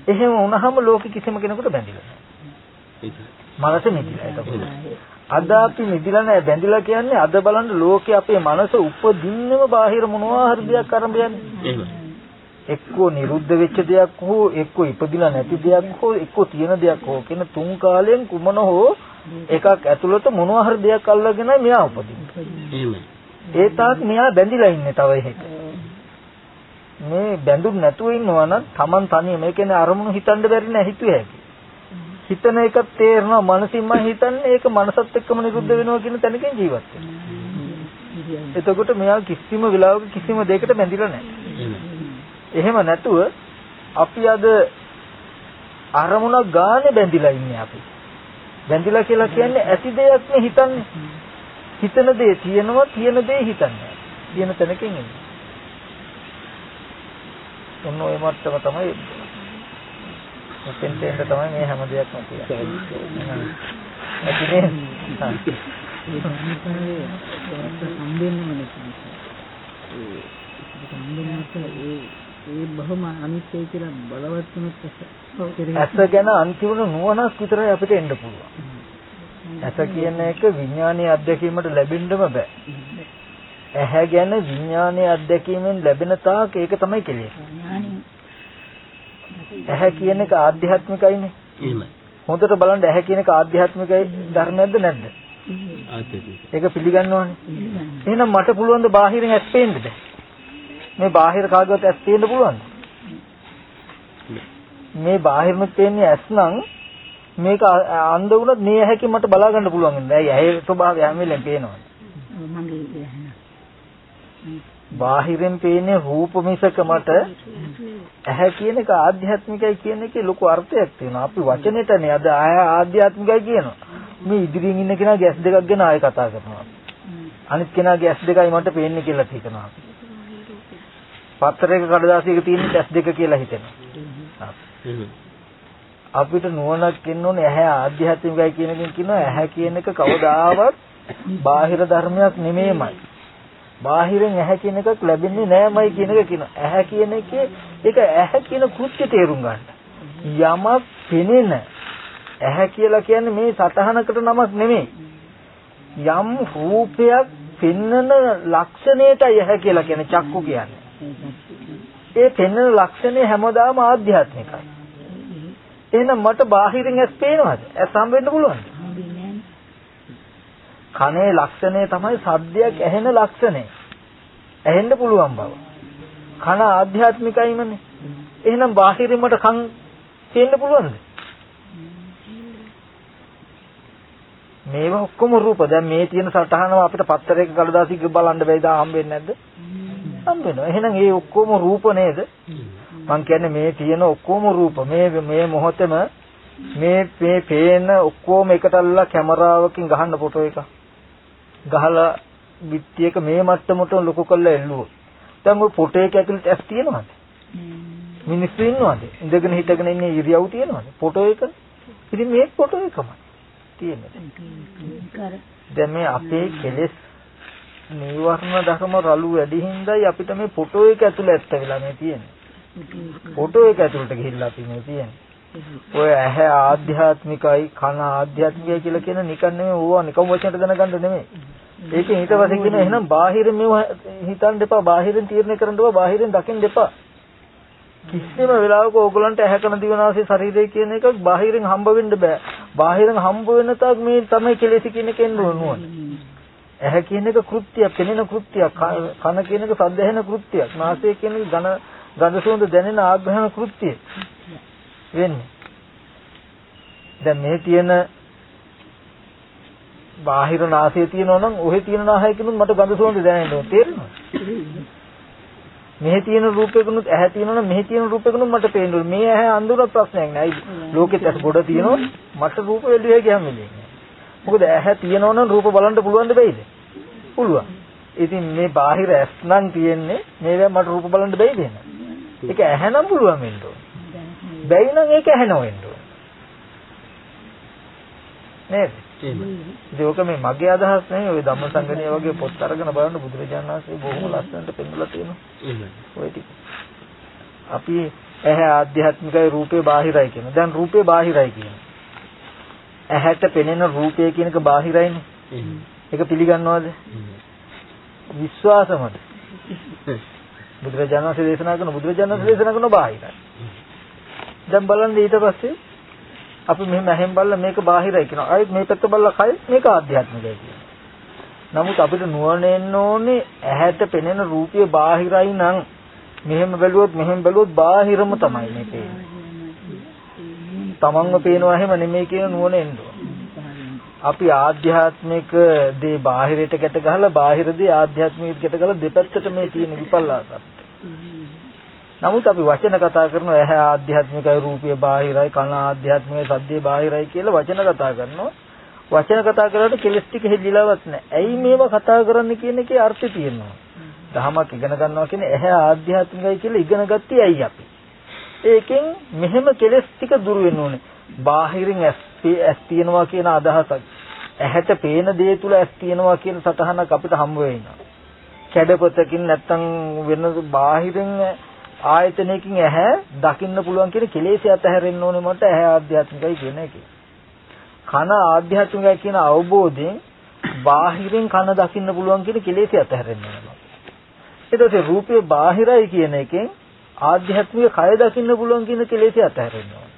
එහෙම වුණාම ලෝකෙ කිසිම කෙනෙකුට බැඳිලා නැහැ. මනස මිදිලා ඒක. අද අපි මිදිලා නැහැ බැඳිලා කියන්නේ අද බලන්න ලෝකේ අපේ මනස උපදින්නම බාහිර මොනවා හරි දෙයක් අරඹ යන්නේ. එක්කෝ නිරුද්ධ වෙච්ච දෙයක් හෝ එක්කෝ ඉපදිලා නැති දෙයක් හෝ එක්කෝ තියෙන දෙයක් හෝ කියන තුන් කාලයෙන් කුමන හෝ එකක් ඇතුළත මොනවා හරි දෙයක් අල්ලගෙන මෙයා උපදින්නේ. ඒ තාක් මෙයා බැඳිලා ඉන්නේ තව එහෙට. මේ බැඳුන් නැතුව ඉන්නවා නම් Taman තනියම ඒ කියන්නේ අරමුණු හිතන්න බැරි නෑ හිතුවේ හැකි. හිතන එක තේරෙනවා මනසින්ම හිතන්නේ ඒක මනසත් එක්කම නිරුද්ධ වෙනවා කියන තැනකින් ජීවත් වෙනවා. එතකොට මෙයා කිසිම වෙලාවක කිසිම දෙයකට බැඳිලා නැහැ. එහෙම නැතුව අපි අද අරමුණක් ගානේ බැඳිලා ඉන්නේ අපි. බැඳිලා කියලා කියන්නේ ඇති දෙයක් නේ හිතන්නේ. හිතන දේ තියෙනවා තියෙන දේ හිතන්නේ. තියෙන තැනකින් ඉන්නේ. ඔන්න ඔය මට්ටම තමයි මෙතෙන්ට එන්න තමයි මේ හැම දෙයක්ම. ඇතිනේ. ඒ බොහොම අනිත්‍යයි කියලා බලවත් වුණොත් ඇස ගැන අන්තිම නුවණක් විතරයි අපිට එන්න පුළුවන්. ඇස කියන එක විඥානීය අත්දැකීමට ලැබෙන්නම බෑ. ඇහැ ගැන විඥානීය අත්දැකීමෙන් ලැබෙන තාක් ඒක තමයි කෙලෙස්. ඇහැ කියන එක ආධ්‍යාත්මිකයිනේ. එහෙමයි. හොඳට බලන්න ඇහැ කියන එක ආධ්‍යාත්මිකයි ධර්මයක්ද නැද්ද? ඒක පිළිගන්නවනේ. එහෙනම් මට පුළුවන් ද බාහිරින් ඇස් පේන්නද? මේ බාහිර කාගවත් ඇස් පේන්න පුළුවන්ද? මේ බාහිරම පේන්නේ ඇස් නම් මේක අන්ධ වුණත් මේ ඇහැකින් මට බලා ගන්න පුළුවන් වෙනවා. ඇයි ඇහි ස්වභාවය හැම වෙලෙම පේනවා. බාහිරෙන් පේන්නේ රූප මිසක මට ඇහැ කියන එක ආධ්‍යාත්මිකයි කියන එකේ ලොකු අර්ථයක් තියෙනවා. අපි වචනෙටනේ අද ආය ආධ්‍යාත්මිකයි කියනවා. මේ ඉදිරියෙන් ඉන්න කෙනා ගැස් දෙකක් ගැන ආයෙ කතා කරනවා. අනිත් කෙනාගේ ඇස් දෙකයි මට පේන්නේ කියලා හිතනවා. පත්තරයක කඩදාසියක තියෙන ඇස් දෙක කියලා හිතෙනවා. එහෙම. අපිට නුවණක් එන්න ඕනේ ඇහැ ආධ්‍යාත්මිකයි කියන එකෙන් කියනවා ඇහැ කියන එක කවදාවත් බාහිර ධර්මයක් නෙමෙයිමයි. බාහිරෙන් ඇහැ කියන එකක් ලැබෙන්නේ නෑමයි කියන එක කියනවා. ඇහැ කියන එකේ ඒක ඇහැ කියන කෘත්‍ය තේරුම් ගන්න. යමක් පෙනෙන ඇහැ කියලා කියන්නේ මේ සතහනකට නමක් නෙමෙයි. යම් රූපයක් පෙන්නන ලක්ෂණයටයි ඇහැ කියලා කියන්නේ චක්කු කියන්නේ. ඒ පෙන්නන ලක්ෂණය හැමදාම ආධ්‍යාත්මිකයි. එහෙනම් මට බාහිරින් ඇස් පේනවද? ඇස් හම්බ වෙන්න පුළුවන්ද? කනේ ලක්ෂණය තමයි සද්දයක් ඇහෙන ලක්ෂණය. ඇහෙන්න පුළුවන් බව. කන ආධ්‍යාත්මිකයිමනේ. එහෙනම් බාහිරින් මට කන් පේන්න පුළුවන්ද? මේවා ඔක්කොම රූප. දැන් මේ තියෙන සටහනම අපිට පත්තරයක කඩදාසියක බලන්න බැයිද හම්බෙන්නේ නැද්ද? හම්බ වෙනවා. එහෙනම් ඒ ඔක්කොම රූප නේද? මං කියන්නේ මේ තියෙන ඔක්කොම රූප මේ මේ මොහොතේම මේ මේ පේන ඔක්කොම එකටල්ලා කැමරාවකින් ගහන්න ෆොටෝ එක. ගහලා පිටියක මේ මට්ටමට ලොකු කරලා එල්ලුවොත්. දැන් ওই ෆොටෝ එක ඇතුළට ඇස් තියෙනවද? මිනිස්සු ඉන්නවද? ඉඳගෙන හිටගෙන ඉන්නේ ඉරියව් තියෙනවද? ෆොටෝ එක. ඉතින් මේ ෆොටෝ එකමයි තියෙන්නේ. දැන් මේ අපේ කෙලෙස් නීවරණ ධර්ම රළු වැඩි හින්දායි අපිට මේ ෆොටෝ එක ඇතුළේ ඇත්ත වෙලා මේ තියෙන්නේ. ෆොටෝ එක ඇතුළට ගිහිල්ලා අපි මේ තියෙන්නේ. ඔය ඇහැ ආධ්‍යාත්මිකයි කන ආධ්‍යාත්මිකයි කියලා කියන නිකන් නෙමෙයි ඕවා නිකම් වචනට දැනගන්න නෙමෙයි. ඒකෙන් ඊට පස්සේ කියන එහෙනම් බාහිරින් මේව හිතන්න එපා බාහිරින් තීරණය කරන්න එපා බාහිරින් දකින්න එපා. කිසිම වෙලාවක ඕගලන්ට ඇහැ කන දිවනාසය ශරීරය කියන එකක් බාහිරින් හම්බ වෙන්න බෑ. බාහිරින් හම්බ වෙන තාක් මේ තමයි කෙලෙස් කියන එක එන්න ඕන. ඇහැ කියන එක කෘත්‍යයක්, පෙනෙන කෘත්‍යයක්, කන කියන එක සද්ද ඇහෙන කෘත්‍යයක්, නාසය කියන එක ඝන ගඳ සුවඳ දැනෙන ආග්‍රහණ කෘත්‍යය වෙන්නේ. දැන් මේ තියෙන බාහිර නාසය තියෙනවා නම් ඔහෙ තියෙන නාහයකිනුත් මට ගඳ සුවඳ දැනෙන්න ඕන තේරෙනවද? මෙහි තියෙන රූපයකිනුත් ඇහැ තියෙනවා නම් මෙහි තියෙන රූපයකිනුත් මට පේන්න ඕන. මේ ඇහැ අඳුරක් ප්‍රශ්නයක් නෑ. ලෝකෙත් ඇස් ගොඩ තියෙනවා මට රූප වෙලිය ගියාම වෙන්නේ. මොකද ඇහැ තියෙනවා නම් රූප බලන්න පුළුවන් දෙයිද? පුළුවන්. ඉතින් මේ බාහිර ඇස් නම් තියෙන්නේ මේවා මට රූප බලන්න බැයිද එහෙනම්? ඒක ඇහැ නම් පුළුවන් වෙන්න ඕන. බැයි නම් ඒක ඇහැ නොවෙන්න ඕන. නේද? ඒක මේ මගේ අදහස් නෙවෙයි ඔය ධම්මසංගණිය වගේ පොත් අරගෙන බලන්න බුදුරජාණන් වහන්සේ බොහොම ලස්සනට පෙන්නලා තියෙනවා. ඔය ටික. අපි ඇහැ ආධ්‍යාත්මිකයි රූපේ බාහිරයි කියන. දැන් රූපේ බාහිරයි කියන. ඇහැට පෙනෙන රූපය කියන එක බාහිරයිනේ. ඒක පිළිගන්නවද? විශ්වාසමද? බුදුරජාණන් වහන්සේ දේශනා කරන බුදුරජාණන් වහන්සේ දේශනා කරන බාහිරයි. දැන් බලන්න ඊට පස්සේ අපි මෙහෙම ඇහෙන් බලලා මේක බාහිරයි කියනවා. ආයෙත් මේ පැත්ත බලලා කය මේක ආධ්‍යාත්මිකයි කියනවා. නමුත් අපිට නුවණ එන්න ඕනේ ඇහැට පෙනෙන රූපය බාහිරයි නම් මෙහෙම බැලුවොත් මෙහෙම බැලුවොත් බාහිරම තමයි මේ පේන්නේ. තමන්ව පේනවා එහෙම නෙමෙයි කියන නුවණ එන්න අපි ආධ්‍යාත්මික දේ බාහිරයට ගැට ගහලා බාහිර දේ ආධ්‍යාත්මිකට ගැට ගහලා දෙපැත්තට මේ තියෙන විපල්ලාසත්. නමුත් අපි වචන කතා කරන ඇහැ ආධ්‍යාත්මිකයි රූපය බාහිරයි කන ආධ්‍යාත්මිකයි සද්දේ බාහිරයි කියලා වචන කතා කරනවා. වචන කතා කරලා කෙලස් ටික හෙල්ලිලාවත් නැහැ. ඇයි මේවා කතා කරන්න කියන එකේ අර්ථය තියෙනවා. දහමක් ඉගෙන ගන්නවා කියන්නේ ඇහැ ආධ්‍යාත්මිකයි කියලා ඉගෙන ගත්තේ ඇයි අපි? ඒකෙන් මෙහෙම කෙලස් ටික දුර වෙන්න ඕනේ. බාහිරින් ඇස් ඇස් තියනවා කියන අදහසක්. ඇහැට පේන දේ තුල ඇස් තියනවා කියන සතහනක් අපිට හම්බ වෙනවා. කැඩපතකින් නැත්තම් වෙන බාහිරින් ආයතනයකින් ඇහැ දකින්න පුළුවන් කියන කෙලෙසිය අතහැරෙන්න ඕනේ මට ඇහැ ආධ්‍යාත්මිකයි කියන එක. කන ආධ්‍යාත්මිකයි කියන අවබෝධයෙන් බාහිරින් කන දකින්න පුළුවන් කියන කෙලෙසිය අතහැරෙන්න ඕනේ. ඊට පස්සේ රූපේ බාහිරයි කියන එකෙන් ආධ්‍යාත්මික කය දකින්න පුළුවන් කියන කෙලෙසිය අතහැරෙන්න ඕනේ.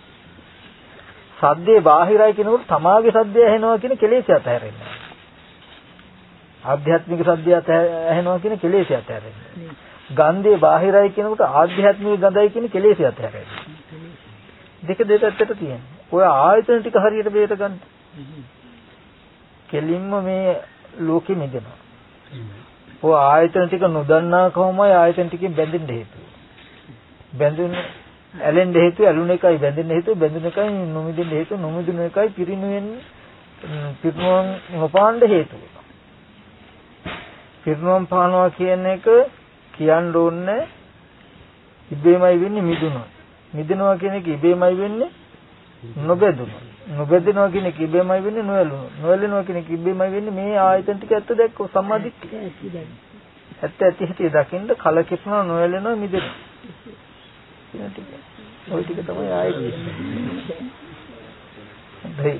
සද්දේ බාහිරයි කියනකොට තමාගේ සද්දය ඇහෙනවා කියන කෙලෙසිය අතහැරෙන්න ඕනේ. ආධ්‍යාත්මික සද්දය ඇහෙනවා කියන කෙලෙසිය අතහැරෙන්න ඕනේ. ගන්ධේ බාහිරයි කියනකොට ආධ්‍යාත්මික ගඳයි කියන කෙලෙසිය අතහැරෙන්න. දෙක දෙපැත්තට තියෙනවා. ඔය ආයතන ටික හරියට බේර ගන්න. කෙලින්ම මේ ලෝකෙ මිදෙනවා. ඔය ආයතන ටික නොදන්නාකමයි ආයතන ටිකෙන් බැඳෙන්න හේතුව. බැඳුන ඇලෙන්න හේතුව ඇලුන එකයි බැඳෙන්න හේතුව බැඳුන එකයි නොමිදෙන්න හේතුව නොමිදුන එකයි පිරිනුවෙන් පිරිනුවම් නොපාන්න හේතුව. පිරිනුවම් පානවා කියන එක කියන්න ඕනේ ඉබේමයි වෙන්නේ මිදුණා. මිදෙනවා කියන එක ඉබේමයි වෙන්නේ නොබැදුණා. නොබැදෙනවා කියන එක ඉබේමයි වෙන්නේ නොඇලුණා. නොඇලෙනවා කියන එක ඉබේමයි වෙන්නේ මේ ආයතන ටික ඇත්ත දැක්ක සම්මාදිට්ඨිය. ඇත්ත ඇති හිතේ දකින්න කලකිරනවා නොඇලෙනවා මිදෙනවා. කියන ටික. ওই ටික තමයි ආයෙත්. හොඳයි.